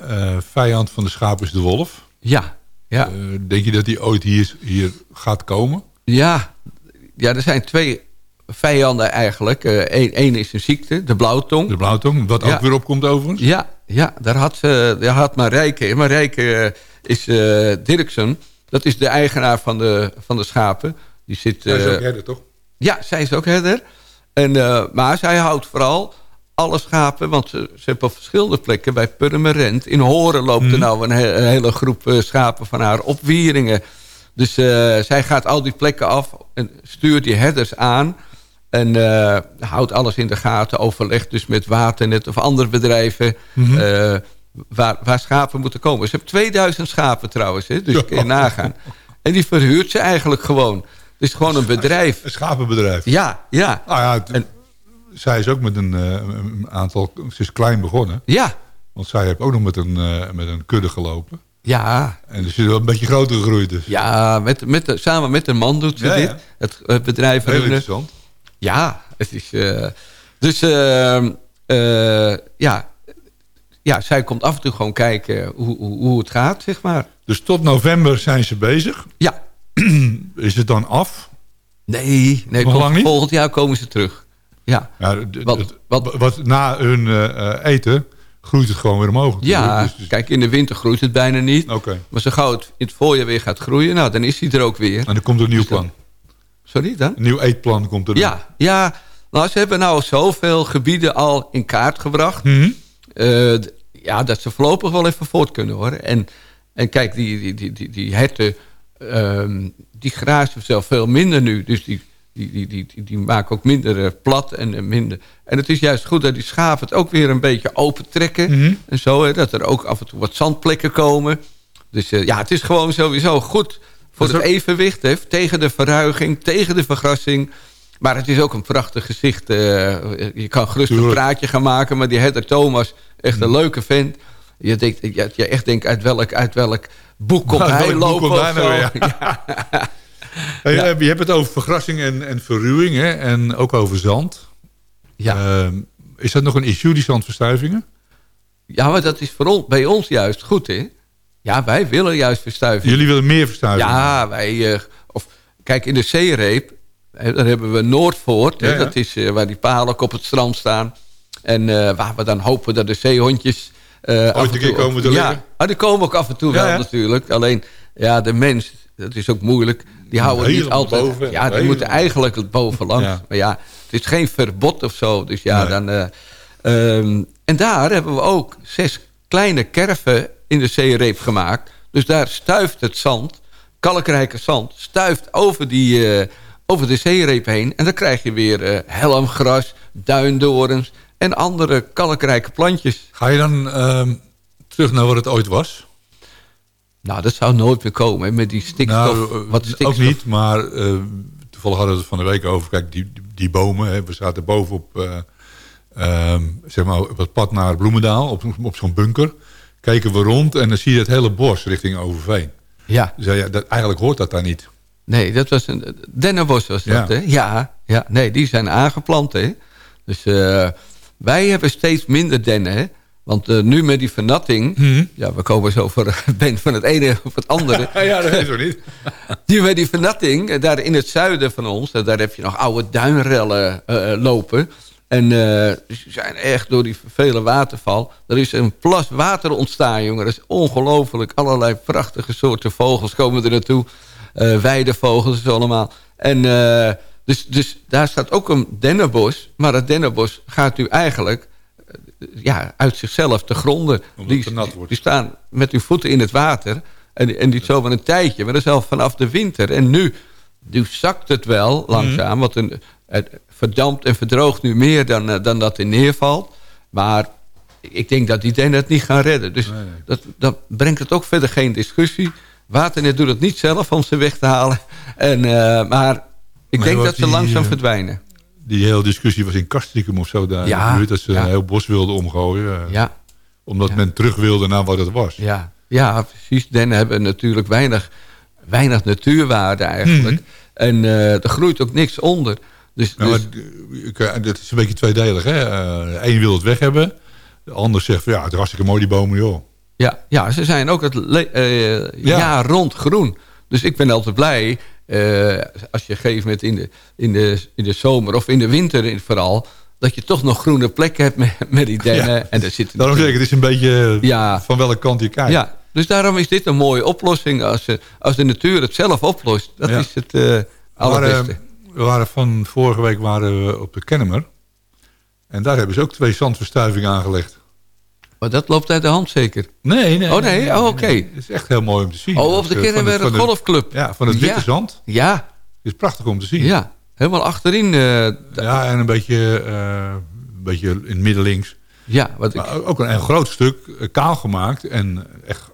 Speaker 5: vijand van de schaap is de wolf.
Speaker 7: Ja, ja.
Speaker 5: denk je dat die ooit hier, hier gaat komen?
Speaker 7: Ja, ja, er zijn twee vijanden eigenlijk. Eén is een ziekte, de blauwtong.
Speaker 5: De blauwtong, wat ook weer opkomt overigens.
Speaker 7: Ja, ja daar, had, ze, daar had Marijke. Marijke is Dirksen. Dat is de eigenaar van de, van de schapen. Die zit,
Speaker 5: zij is ook herder, toch?
Speaker 7: Ja, zij is ook herder. En, maar zij houdt vooral alle schapen, want ze, ze hebben op verschillende plekken... bij Purmerend, in Horen loopt er mhm. nou een, hele groep schapen van haar op Wieringen. Dus zij gaat al die plekken af en stuurt die herders aan... En uh, houdt alles in de gaten, overlegt dus met Waternet of andere bedrijven... Mm waar, waar, schapen moeten komen. Ze hebben 2000 schapen trouwens, hè, dus kun je nagaan. En die verhuurt ze eigenlijk gewoon. Het is gewoon een bedrijf.
Speaker 5: Een schapenbedrijf?
Speaker 7: Ja, ja.
Speaker 5: Nou ja, en, zij is ook met een, een, aantal... Ze is klein begonnen.
Speaker 7: Ja.
Speaker 5: Want zij heeft ook nog met een, met een kudde gelopen.
Speaker 7: Ja.
Speaker 5: En dus is wel een beetje groter gegroeid dus.
Speaker 7: Ja, met, met, samen met een man doet ze dit. Het, het bedrijf.
Speaker 5: Heel interessant.
Speaker 7: Ja, het is... Uh, dus uh, ja, ja, zij komt af en toe gewoon kijken hoe, hoe, hoe, het gaat, zeg maar.
Speaker 5: Dus tot november zijn ze bezig?
Speaker 7: Ja.
Speaker 5: Is het dan af?
Speaker 7: Nee, nee
Speaker 5: volgend,
Speaker 7: volgend jaar komen ze terug. Ja.
Speaker 5: ja wat, wat, wat, na hun uh, eten groeit het gewoon weer omhoog.
Speaker 7: Ja, dus, dus... kijk, in de winter groeit het bijna niet.
Speaker 5: Oké.
Speaker 7: Maar zo gauw het in het voorjaar weer gaat groeien, nou, dan is hij er ook weer.
Speaker 5: En dan komt er een nieuw dus plan.
Speaker 7: Sorry dan?
Speaker 5: Een nieuw eetplan komt er.
Speaker 7: Ja, ja. Nou, ze hebben nou zoveel gebieden al in kaart gebracht.
Speaker 5: Mhm.
Speaker 7: Eh, ja, dat ze voorlopig wel even voort kunnen hoor. En, en kijk, die, die, die, die, die herten, um, die grazen zelf veel minder nu. Dus die, die, die, die, die, maken ook minder uh, plat en uh, minder. En het is juist goed dat die schapen het ook weer een beetje open trekken.
Speaker 5: Mhm.
Speaker 7: En zo, hè, dat er ook af en toe wat zandplekken komen. Dus ja, het is gewoon sowieso goed voor het evenwicht. Hè, tegen de verruiging, tegen de vergrassing. Maar het is ook een prachtig gezicht. Uh, je kan gerust een praatje gaan maken. Maar die Hedder Thomas, echt een leuke vent. Je, denkt, je, je echt denkt, uit welk, uit welk boek komt hij lopen? Komt nou, ja.
Speaker 5: Hey, ja. Je hebt het over vergrassing en, en verruwing. Hè? En ook over zand.
Speaker 7: Ja.
Speaker 5: Uh, is dat nog een issue, die zandverstuivingen?
Speaker 7: Ja, maar dat is voor ons, bij ons juist goed, hè? Ja, wij willen juist verstuiving.
Speaker 5: Jullie willen meer verstuiving?
Speaker 7: Ja, wij... Uh, of, kijk, in de zeereep, daar hebben we Noordvoort. Ja, ja. Dat is uh, waar die palen ook op het strand staan. En uh, waar we dan hopen dat de zeehondjes...
Speaker 5: Ooit een keer komen te
Speaker 7: liggen? Ja, die komen ook af en toe wel natuurlijk. Alleen, ja, de mens, dat is ook moeilijk. Die houden niet altijd... Boven, ja, die moeten eigenlijk bovenlangs. Ja. Maar ja, het is geen verbod of zo. Dus ja, nee. dan... Um, en daar hebben we ook zes kleine kerven in de zeereep gemaakt. Dus daar stuift het zand, kalkrijke zand, stuift over, die, uh, over de zeereep heen. En dan krijg je weer uh, helmgras, duindorens en andere kalkrijke plantjes.
Speaker 5: Ga je dan uh, terug naar wat het ooit was?
Speaker 7: Nou, dat zou nooit meer komen met die stikstof. Nou,
Speaker 5: wat stikstof. Ook niet, maar toevallig hadden we het van de week over. Kijk, die, die bomen, hè, we zaten bovenop... Um, zeg maar, op het pad naar Bloemendaal, op, op zo'n bunker kijken we rond en dan zie je het hele bos richting Overveen.
Speaker 7: Ja.
Speaker 5: Dus ja, dat, eigenlijk hoort dat daar niet.
Speaker 7: Nee, dat was een dennenbos was dat, ja. hè? Ja, ja, nee, die zijn aangeplant, hè. Dus uh, wij hebben steeds minder dennen, hè. Want uh, nu met die vernatting...
Speaker 5: Hmm.
Speaker 7: Ja, we komen zo voor, ben van het ene op het andere.
Speaker 5: ja, dat is ook niet.
Speaker 7: die met die vernatting, eh, daar in het zuiden van ons... daar heb je nog oude duinrellen uh, lopen... En uh, ze zijn echt door die vele waterval... er is een plas water ontstaan, jongen. Dat is ongelooflijk. Allerlei prachtige soorten vogels komen er naartoe. Weidevogels allemaal. En dus, dus daar staat ook een dennenbos. Maar dat dennenbos gaat nu eigenlijk ja, uit zichzelf te gronden.
Speaker 5: Die,
Speaker 7: die, staan met hun voeten in het water. En, en die zomaar een tijdje. Maar dat is al vanaf de winter. En nu, nu zakt het wel langzaam. Mm. Want een, het verdampt en verdroogt nu meer dan, uh, dan dat er neervalt. Maar ik denk dat die dennen het niet gaan redden. Dus
Speaker 5: nee, nee.
Speaker 7: Dat, dat brengt het ook verder geen discussie. Waternet doet het niet zelf om ze weg te halen. En, uh, maar ik denk dat ze die, langzaam verdwijnen.
Speaker 5: Die hele discussie was in Kastrikum of zo daar.
Speaker 7: Ja,
Speaker 5: dat ze
Speaker 7: ja.
Speaker 5: een heel bos wilden omgooien.
Speaker 7: Ja.
Speaker 5: Omdat
Speaker 7: ja.
Speaker 5: men terug wilde naar wat het was.
Speaker 7: Ja, ja precies. Dennen hebben natuurlijk weinig, weinig natuurwaarde eigenlijk.
Speaker 5: Mhm.
Speaker 7: En er groeit ook niks onder.
Speaker 5: Dus, nou, dus... dat is een beetje tweedelig. Hè? Eén wil het weg hebben. De ander zegt van ja, het is hartstikke mooi die bomen, joh.
Speaker 7: Ja, ja ze zijn ook het uh, jaar rond groen. Dus ik ben altijd blij als je gegeven moment in de, in, de, in de zomer of in de winter vooral... dat je toch nog groene plekken hebt met, met die dennen. En daar zit
Speaker 5: daarom zeg ik, het is een beetje ja. van welke kant je kijkt.
Speaker 7: Ja, dus daarom is dit een mooie oplossing. Als, als de natuur het zelf oplost, dat is het uh, allerbeste.
Speaker 5: We waren van vorige week waren we op de Kennemer. En daar hebben ze ook twee zandverstuivingen aangelegd.
Speaker 7: Maar dat loopt uit de hand zeker?
Speaker 5: Nee, nee.
Speaker 7: Oh nee, oh, oké. Het
Speaker 5: is echt heel mooi om te zien.
Speaker 7: Oh, op de eh, Kennemer Golfclub.
Speaker 5: Ja, van het witte zand.
Speaker 7: Ja.
Speaker 5: Het is prachtig om te zien.
Speaker 7: Ja, helemaal achterin. Uh,
Speaker 5: ja, en een beetje, uh, een beetje in het midden links.
Speaker 7: Ja, wat
Speaker 5: ik... ook een, een, groot stuk kaal gemaakt en echt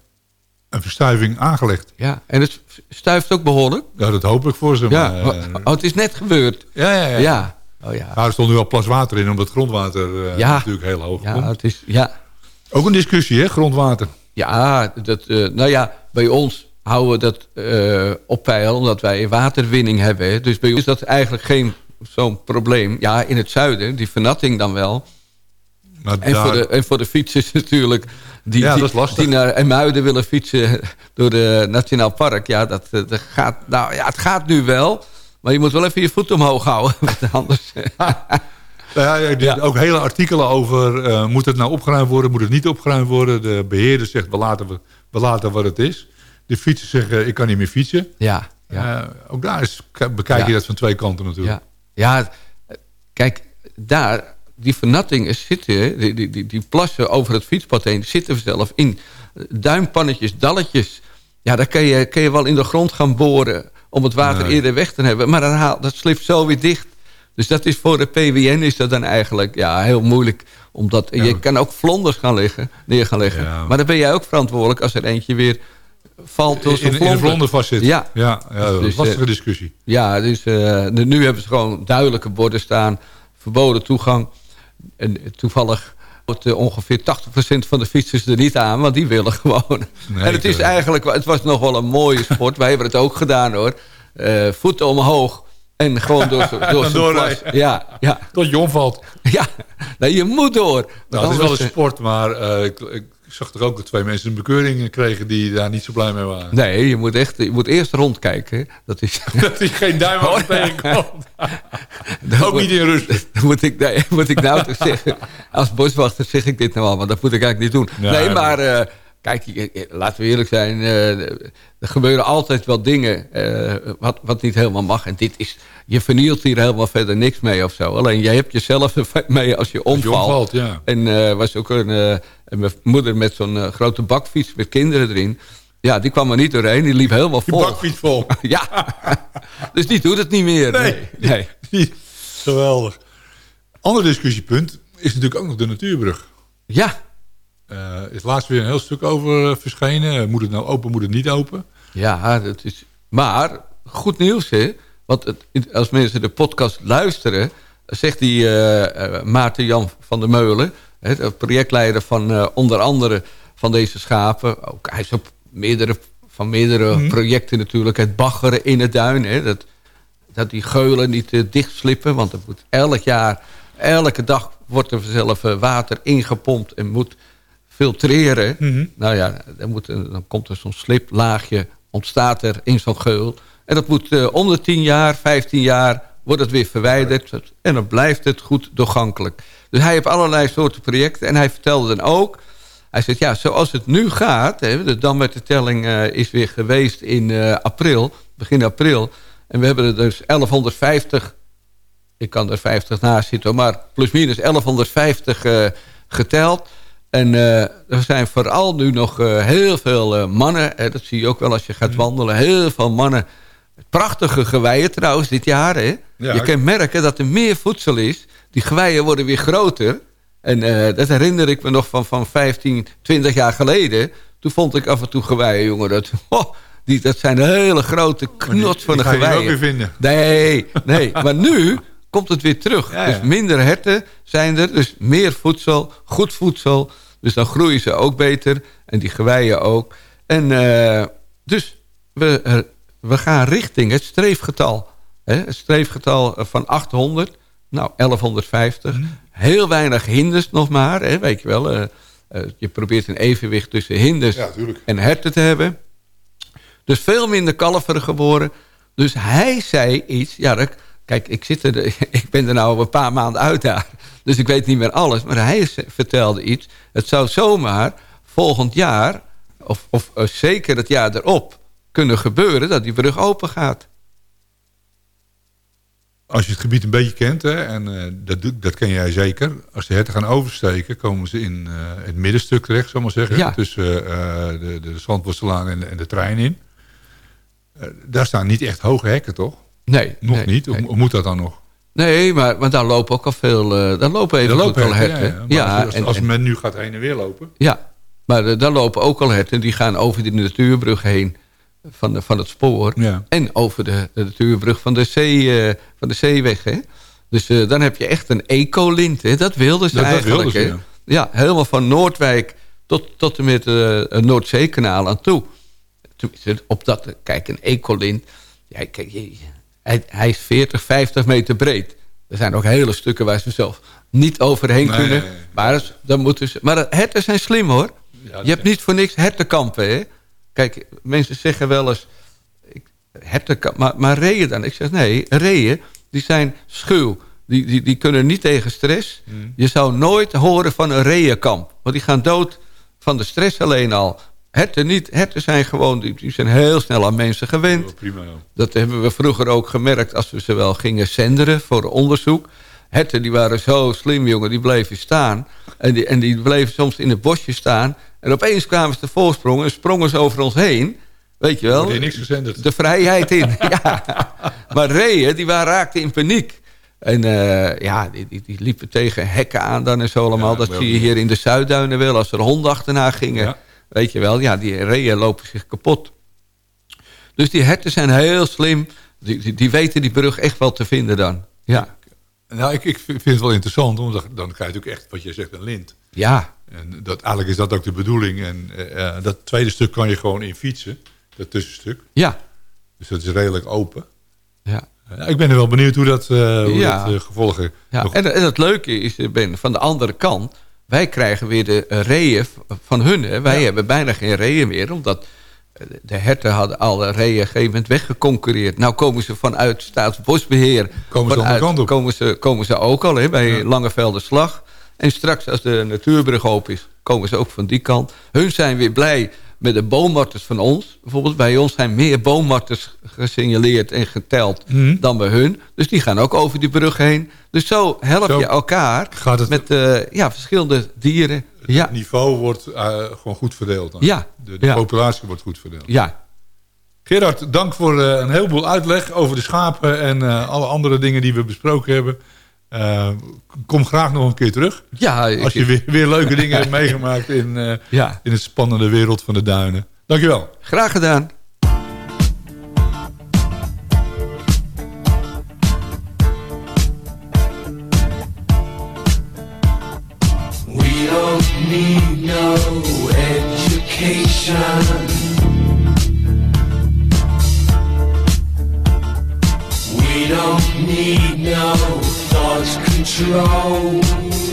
Speaker 5: een verstuiving aangelegd.
Speaker 7: Ja, en het stuift ook behoorlijk?
Speaker 5: Ja, dat hoop ik voor ze.
Speaker 7: Ja, maar, oh, het is net gebeurd.
Speaker 5: Ja, ja, ja.
Speaker 7: ja. Oh, ja.
Speaker 5: Nou, er stond nu al plas water in, omdat het grondwater ja. natuurlijk heel hoog
Speaker 7: ja,
Speaker 5: komt.
Speaker 7: Het is, ja,
Speaker 5: ook een discussie, hè, grondwater?
Speaker 7: Ja, dat, uh, nou ja, bij ons houden we dat uh, op peil... omdat wij waterwinning hebben. Dus bij ons is dat eigenlijk geen zo'n probleem. Ja, in het zuiden, die vernatting dan wel. Maar en, voor de, en voor de fietsers natuurlijk... Die, ja, die, die naar Emuiden willen fietsen door de Nationaal Park. Ja, dat, eh, dat gaat, nou, ja, het gaat nu wel... Maar je moet wel even je voet omhoog houden. anders...
Speaker 5: Ja, Ook hele artikelen over, uh, moet het nou opgeruimd worden, moet het niet opgeruimd worden. De beheerder zegt, we laten, we, we laten wat het is. De fietsers zeggen, ik kan niet meer fietsen.
Speaker 7: Ja, ja.
Speaker 5: Uh, ook daar is, bekijk je dat van twee kanten natuurlijk.
Speaker 7: Ja, ja kijk, daar, die vernattingen zitten, die, die, die, die plassen over het fietspad heen, zitten zelf in duimpannetjes, dalletjes. Ja, daar kan je, kan je wel in de grond gaan boren om het water eerder weg te hebben. Maar dan haal, dat slipt zo weer dicht. Dus dat is voor de PWN is dat dan eigenlijk ja, heel moeilijk. Omdat je kan ook vlonders gaan liggen, neer gaan leggen. Maar dan ben jij ook verantwoordelijk als er eentje weer valt door
Speaker 5: zijn
Speaker 7: vlonder.
Speaker 5: In de vlonder vastzit.
Speaker 7: Ja.
Speaker 5: Ja, ja dus, lastige eh, discussie.
Speaker 7: Ja, dus uh, nu hebben ze gewoon duidelijke borden staan. Verboden toegang. En toevallig wordt uh, ongeveer 80% van de fietsers er niet aan. Want die willen gewoon. en het is eigenlijk, het was nog wel een mooie sport. Wij hebben het ook gedaan hoor. voeten omhoog en gewoon door, door, door Ja, ja.
Speaker 5: Tot je omvalt.
Speaker 7: Ja, nou, je moet door.
Speaker 5: Nou, het is wel een sport, maar uh, ik, ik, zag toch ook dat twee mensen een bekeuring kregen die daar niet zo blij mee waren.
Speaker 7: Nee, je moet, echt, je moet eerst rondkijken. Dat is,
Speaker 5: dat is geen duim aan oh, tegenkomt. ook niet in rust.
Speaker 7: moet ik, nee, moet ik nou toch zeggen. Als boswachter zeg ik dit nou al, maar dat moet ik eigenlijk niet doen. nee, maar... Uh, Kijk, laten we eerlijk zijn. Uh, er gebeuren altijd wel dingen uh, wat, wat niet helemaal mag. En dit is, je vernielt hier helemaal verder niks mee of zo. Alleen jij hebt jezelf mee als je omvalt. Als je omvalt ja. En uh, was ook een, mijn moeder met zo'n grote bakfiets met kinderen erin. Ja, die kwam er niet doorheen. Die liep helemaal vol.
Speaker 5: Die bakfiets vol.
Speaker 7: ja. dus die doet het niet meer.
Speaker 5: Nee. nee. nee. Geweldig. Ander discussiepunt is natuurlijk ook nog de natuurbrug.
Speaker 7: Ja.
Speaker 5: Uh, is laatst weer een heel stuk over eh, verschenen. Moet het nou open, moet het niet open?
Speaker 7: Ja, dat is... Maar goed nieuws, hè? Want het, als mensen de podcast luisteren... zegt die uh, Maarten Jan van der Meulen... Hè, de projectleider van onder andere van deze schapen... Ook, hij is op meerdere, van meerdere mhm. projecten natuurlijk... het baggeren in het duin. Hè, dat, dat die geulen niet uh, dichtslippen. Want er moet elk jaar, elke dag wordt er zelf water ingepompt... en moet filtreren. Mhm. Nou ja, dan, moet, dan komt er zo'n sliplaagje, ontstaat er in zo'n geul. En dat moet uh, om de 10 jaar, 15 jaar, wordt het weer verwijderd. En dan blijft het goed doorgankelijk. Dus hij heeft allerlei soorten projecten. En hij vertelde dan ook... Hij zegt, ja, zoals het nu gaat... Hè, de Dam met de telling uh, is weer geweest in uh, april, begin april. En we hebben er dus 1150... Ik kan er 50 naast zitten, maar plus minus 1150 geteld... En uh, er zijn vooral nu nog uh, heel veel uh, mannen. dat zie je ook wel als je gaat mhm. wandelen. Heel veel mannen. Prachtige geweien trouwens dit jaar. Hè? je kan merken dat er meer voedsel is. Die geweien worden weer groter. En dat herinner ik me nog van, van 15, 20 jaar geleden. Toen vond ik af en toe geweien, jongen. Dat, oh, die, dat zijn hele grote knots van de geweien. Die
Speaker 5: ook weer vinden.
Speaker 7: Nee, nee. maar nu komt het weer terug. Dus minder herten zijn er. Dus meer voedsel, goed voedsel. Dus dan groeien ze ook beter. En die geweien ook. En uh, dus we, we gaan richting het streefgetal Hè, een streefgetal van 800. Nou, 1150. Mhm. Heel weinig hinders nog maar. Hè, weet je wel. Uh, je probeert een evenwicht tussen hinders en herten te hebben. Dus veel minder kalveren geboren. Dus hij zei iets. Ja, dat, kijk, ik, zit er, ik ben er nou een paar maanden uit daar. Dus ik weet niet meer alles. Maar hij vertelde iets. Het zou zomaar volgend jaar, of, of uh, zeker het jaar erop, kunnen gebeuren dat die brug open gaat.
Speaker 5: Als je het gebied een beetje kent, hè, en uh, dat, dat ken jij zeker. Als de herten gaan oversteken, komen ze in uh, het middenstuk terecht, zal maar zeggen. Ja. Tussen de, de Zandworstelaan en, en de trein in. daar staan niet echt hoge hekken, toch?
Speaker 7: Nee.
Speaker 5: Nog niet? Hoe, moet dat dan nog?
Speaker 7: Nee, maar, maar daar lopen ook al veel... Uh, daar lopen even lopen al herten.
Speaker 5: Ja, als, als, men nu gaat heen en weer lopen.
Speaker 7: Ja, maar uh, daar lopen ook al herten. Die gaan over die natuurbrug heen van, de, van het spoor. Ja. En over de, de natuurbrug van de, zee, uh, van de zeeweg. Hè? Dus dan heb je echt een ecolint. Hè? Dat wilden ze eigenlijk. Dat wilden ze, ja. helemaal van Noordwijk tot, tot en met het Noordzeekanaal aan toe. Op dat, kijk, een ecolint... Ja, kijk, hij, hij, is 40, 50 meter breed. Er zijn ook hele stukken waar ze zelf niet overheen kunnen. Maar, dan moeten ze, maar herten zijn slim hoor. je hebt niet voor niks hertenkampen. Hè? Kijk, mensen zeggen wel eens... Hertenkamp, maar, maar reeën dan? Ik zeg nee, reeën die zijn schuw. Die, die, die kunnen niet tegen stress. Hmm. Je zou nooit horen van een reeënkamp. Want die gaan dood van de stress alleen al. Herten niet. Herten zijn gewoon, die, zijn heel snel aan mensen gewend. Oh, prima, Dat hebben we vroeger ook gemerkt als we ze wel gingen zenderen voor onderzoek. Herten die waren zo slim, jongen, die bleven staan. En die, en die bleven soms in het bosje staan. En opeens kwamen ze te voorsprongen en sprongen ze over ons heen. Weet je wel?
Speaker 5: niks gezenderd.
Speaker 7: De vrijheid in. ja. Maar reeën, die waren, raakten in paniek. En uh, ja, die, die, die, liepen tegen hekken aan dan en zo allemaal. dat zie je hier in de Zuidduinen wel. Als er honden achterna gingen. Ja. Weet je wel, ja, die reeën lopen zich kapot. Dus die herten zijn heel slim. Die, die, die, weten die brug echt wel te vinden dan. Ja.
Speaker 5: Nou, ik, ik vind het wel interessant, want dan krijg je ook echt, wat je zegt, een lint.
Speaker 7: Ja.
Speaker 5: En dat, eigenlijk is dat ook de bedoeling. En uh, dat tweede stuk kan je gewoon in fietsen, dat tussenstuk.
Speaker 7: Ja.
Speaker 5: Dus dat is redelijk open.
Speaker 7: Ja.
Speaker 5: Uh, ik ben er wel benieuwd hoe dat, uh, hoe ja. dat gevolgen...
Speaker 7: Ja. En, en het leuke is, ben, van de andere kant wij krijgen weer de reeën van hun. Hè. Wij hebben bijna geen reeën meer, omdat de herten hadden alle reeën op een gegeven moment weggeconcurreerd. Nou komen ze vanuit Staatsbosbeheer.
Speaker 5: Komen vanuit, ze op.
Speaker 7: Komen ze, komen ze ook al hè, bij ja. Langevelde Slag. En straks als de natuurbrug open is, komen ze ook van die kant. Hun zijn weer blij met de boommarters van ons. Bijvoorbeeld bij ons zijn meer boommarters gesignaleerd en geteld mhm. dan bij hun. Dus die gaan ook over die brug heen. Dus zo help je elkaar met uh, ja, verschillende dieren.
Speaker 5: Het ja. niveau wordt uh, gewoon goed verdeeld. Dan.
Speaker 7: Ja.
Speaker 5: De, de populatie wordt goed verdeeld.
Speaker 7: Ja.
Speaker 5: Gerard, dank voor uh, een heleboel uitleg over de schapen en alle andere dingen die we besproken hebben. Uh, kom graag nog een keer terug.
Speaker 7: Ja,
Speaker 5: Als je weer, weer leuke dingen hebt meegemaakt in, uh, ja. in het spannende wereld van de duinen. Dankjewel.
Speaker 7: Graag gedaan. We don't need no education. We don't need no Dodge control.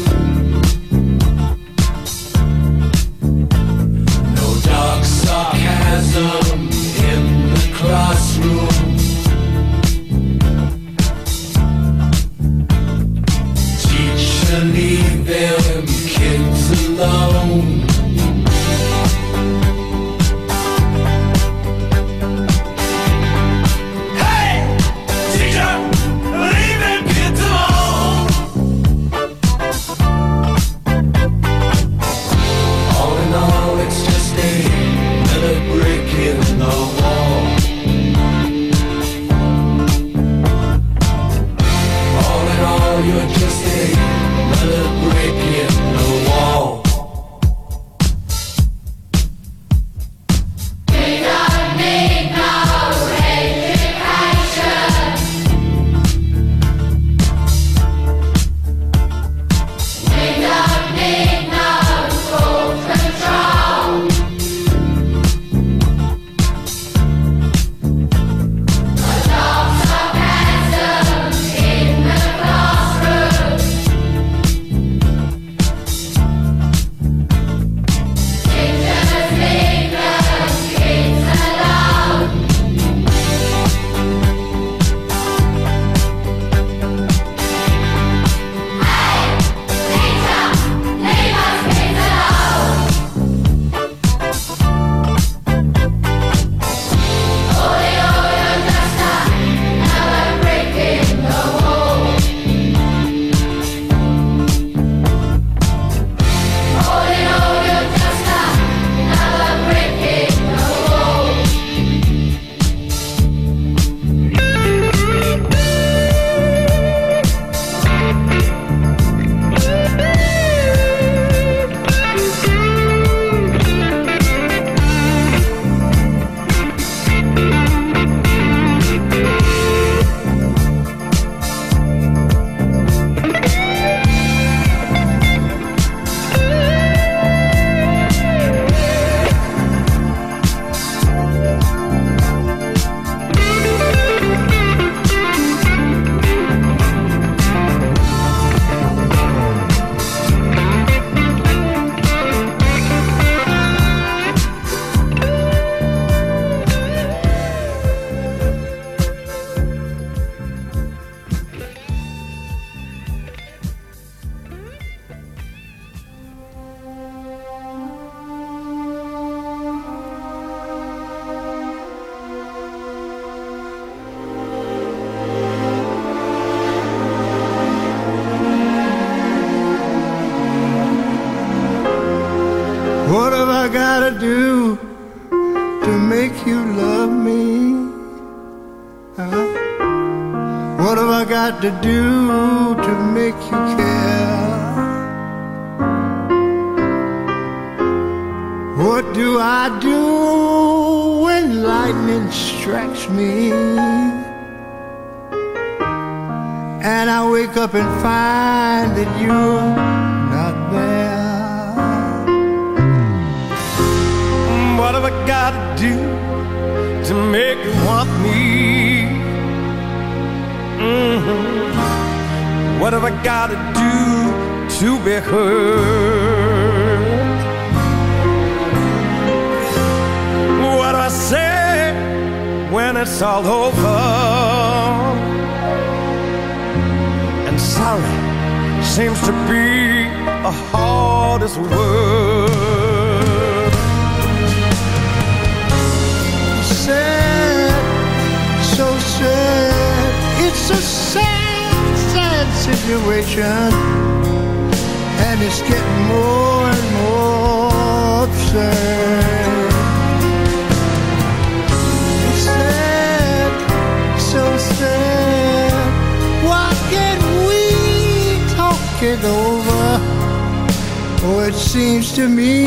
Speaker 8: To do it's all over? And sorry seems to be the hardest word. Sad, so sad. It's a sad, sad situation. And it's getting more and more absurd. Sad. Why can't we talk it over? Oh, it seems to me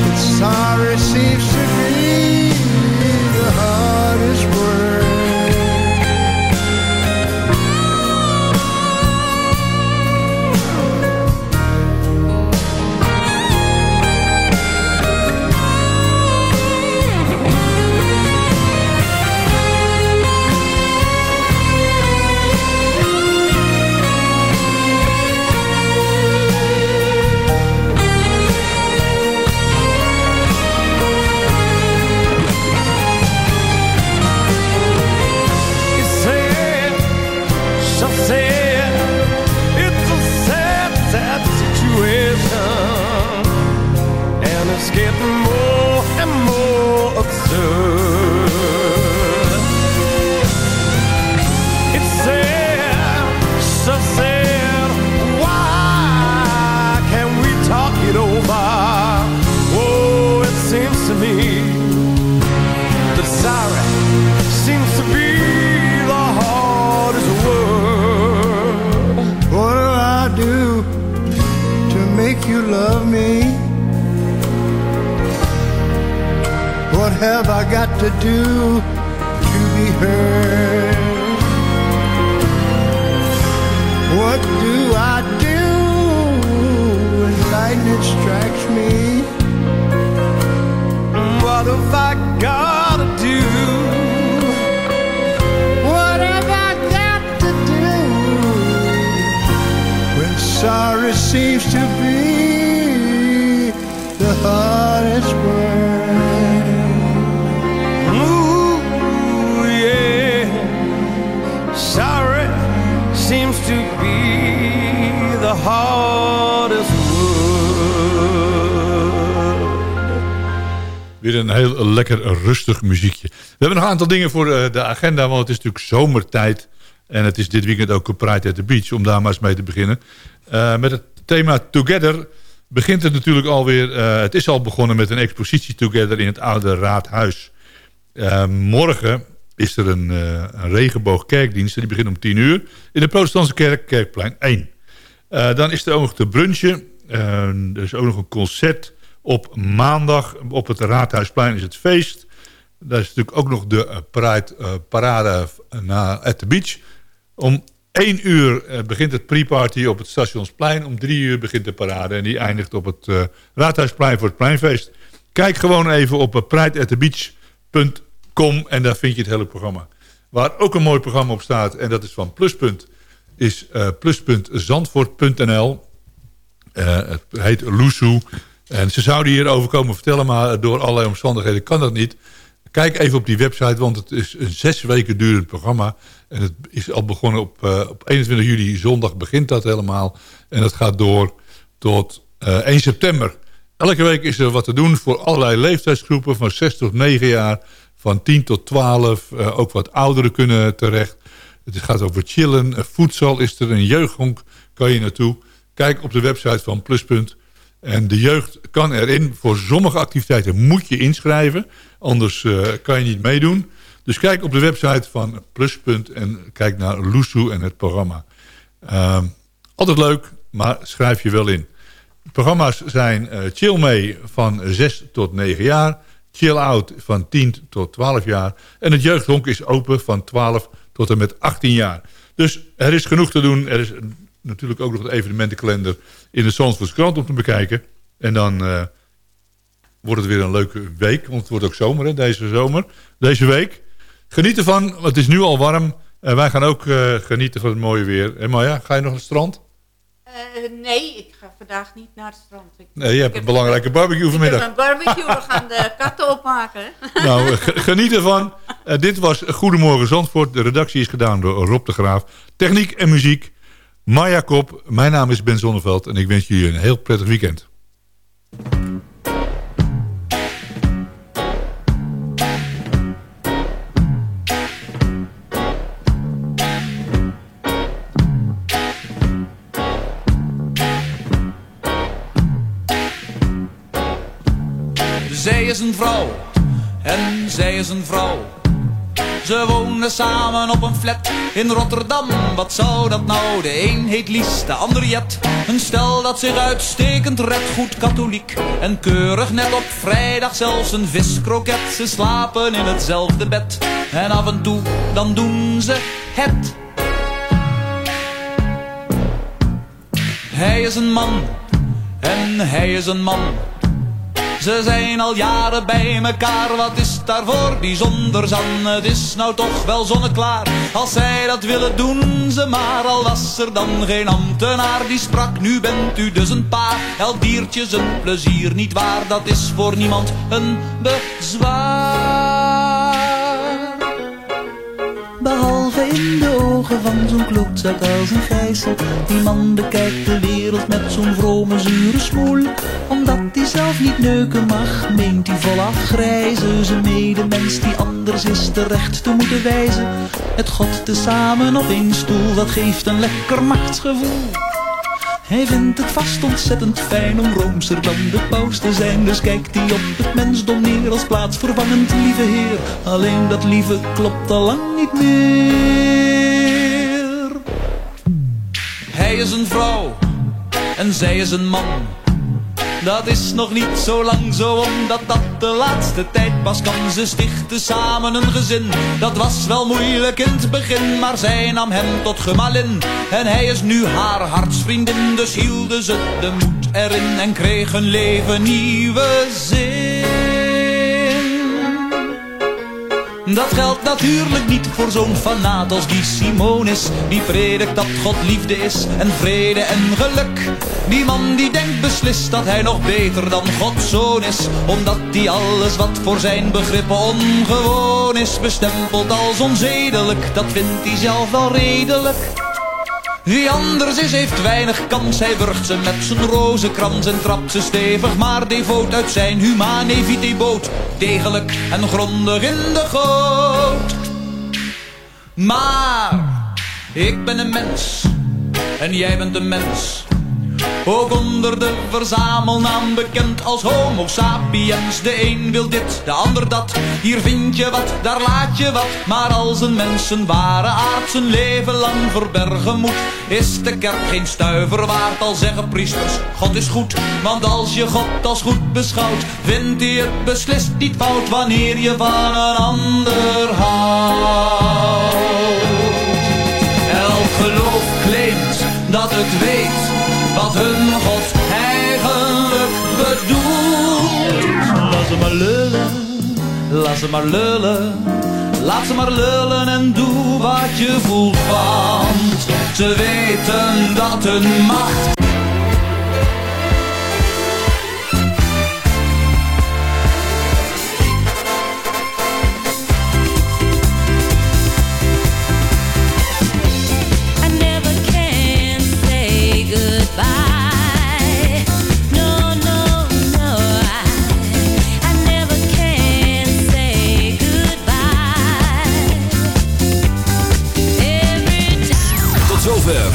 Speaker 8: that sorry seems to be got to do to be heard? What do I do when lightning strikes me? What have I got to do? What have I got to do when sorry seems to be hardest word.
Speaker 5: Weer een heel lekker rustig muziekje. We hebben nog een aantal dingen voor eh, de agenda, want het is natuurlijk zomertijd. En het is dit weekend ook Pride at the Beach, om daar maar eens mee te beginnen. Eh, met het thema Together begint het natuurlijk alweer... Uh, het is al begonnen met een expositie Together in het oude raadhuis. Morgen is er een, een regenboogkerkdienst. Die begint om 10 uur in de protestantse kerk, Kerkplein 1. Dan is er ook nog de brunchen. er is ook nog een concert op maandag op het Raadhuisplein is het feest. Daar is natuurlijk ook nog de Pride uh, Parade na at the Beach. Om 1 uur begint het pre-party op het Stationsplein. Om 3 uur begint de parade en die eindigt op het Raadhuisplein voor het pleinfeest. Kijk gewoon even op prideatthebeach.com en daar vind je het hele programma. Waar ook een mooi programma op staat en dat is van Pluspunt, is plus.zandvoort.nl. het heet Loesoe. En ze zouden hierover komen vertellen, maar door allerlei omstandigheden kan dat niet. Kijk even op die website, want het is een zes weken durend programma. En het is al begonnen op, uh, op 21 juli, zondag begint dat helemaal. En dat gaat door tot uh, 1 september. Elke week is er wat te doen voor allerlei leeftijdsgroepen, van 6 tot 9 jaar, van 10 tot 12. Uh, ook wat ouderen kunnen terecht. Het gaat over chillen, voedsel is er, een jeugdhonk kan je naartoe. Kijk op de website van Pluspunt. En de jeugd kan erin. Voor sommige activiteiten moet je inschrijven. Anders uh, kan je niet meedoen. Dus kijk op de website van Pluspunt en kijk naar Loesoe en het programma. Uh, altijd leuk, maar schrijf je wel in. De programma's zijn uh, Chill Mee van 6 tot 9 jaar. Chill Out van 10 tot 12 jaar. En het jeugdhonk is open van 12 tot en met 18 jaar. Dus er is genoeg te doen. Er is natuurlijk ook nog een evenementenkalender in de Zandvoorts krant om te bekijken. En dan uh, wordt het weer een leuke week. Want het wordt ook zomer, hè, deze zomer. Deze week. Geniet ervan, want het is nu al warm. En wij gaan ook uh, genieten van het mooie weer. En Maya, ga je nog naar het strand?
Speaker 9: Uh, nee, ik ga vandaag niet naar het strand. Ik,
Speaker 5: nee, je hebt een belangrijke barbecue vanmiddag. Ik
Speaker 9: heb een barbecue, we gaan de katten opmaken.
Speaker 5: nou, geniet ervan. Uh, dit was Goedemorgen Zandvoort. De redactie is gedaan door Rob de Graaf. Techniek en muziek, Maya Kop. Mijn naam is Ben Zonneveld en ik wens jullie een heel prettig weekend.
Speaker 10: Is een vrouw en zij is een vrouw. Ze wonen samen op een flat in Rotterdam. Wat zou dat nou? De een heet Lies, de ander Jet. Een stel dat zich uitstekend redt, goed katholiek. En keurig net op vrijdag zelfs een viskroket. Ze slapen in hetzelfde bed. En af en toe, dan doen ze het. Hij is een man en hij is een man. Ze zijn al jaren bij mekaar, wat is daarvoor bijzonders aan? Het is nou toch wel zonneklaar, als zij dat willen doen ze maar. Al was er dan geen ambtenaar die sprak, nu bent u dus een paar. Elk diertje zijn plezier niet waar, dat is voor niemand een bezwaar. Behalve in de ogen van zo'n klootzak als een gijzer. Die man bekijkt de wereld met zo'n vrome zure smoel. Hij zelf niet neuken mag, meent hij volaf grijzen. Zijn medemens die anders is terecht te moeten wijzen. Het God tezamen op één stoel, dat geeft een lekker machtsgevoel. Hij vindt het vast ontzettend fijn om roomser dan de paus te zijn. Dus kijkt hij op het mensdom neer als plaatsvervangend lieve heer. Alleen dat lieve klopt al lang niet meer. Hij is een vrouw en zij is een man. Dat is nog niet zo lang zo, omdat dat de laatste tijd pas kan. Ze stichten samen een gezin, dat was wel moeilijk in het begin. Maar zij nam hem tot gemalin, en hij is nu haar hartsvriendin. Dus hielden ze de moed erin en kreeg leven nieuwe zin. Dat geldt natuurlijk niet voor zo'n fanaat als die Simonis. Die predikt dat God liefde is en vrede en geluk. Die man die denkt beslist dat hij nog beter dan Gods zoon is. Omdat hij alles wat voor zijn begrippen ongewoon is bestempeld als onzedelijk. Dat vindt hij zelf wel redelijk. Wie anders is heeft weinig kans, hij wurgt ze met zijn rozenkrans en trapt ze stevig, maar devoot uit zijn humane boot. Degelijk en grondig in de goot. Maar ik ben een mens en jij bent een mens. Ook onder de verzamelnaam bekend als homo sapiens. De een wil dit, de ander dat. Hier vind je wat, daar laat je wat. Maar als een mens een ware aard zijn leven lang verbergen moet... is de kerk geen stuiver waard, al zeggen priesters... God is goed, want als je God als goed beschouwt... vindt hij het beslist niet fout wanneer je van een ander houdt. Elk geloof claimt dat het weet hun God eigenlijk bedoelt. Laat ze maar lullen, laat ze maar lullen. Laat ze maar lullen en doe wat je voelt, want ze weten dat hun macht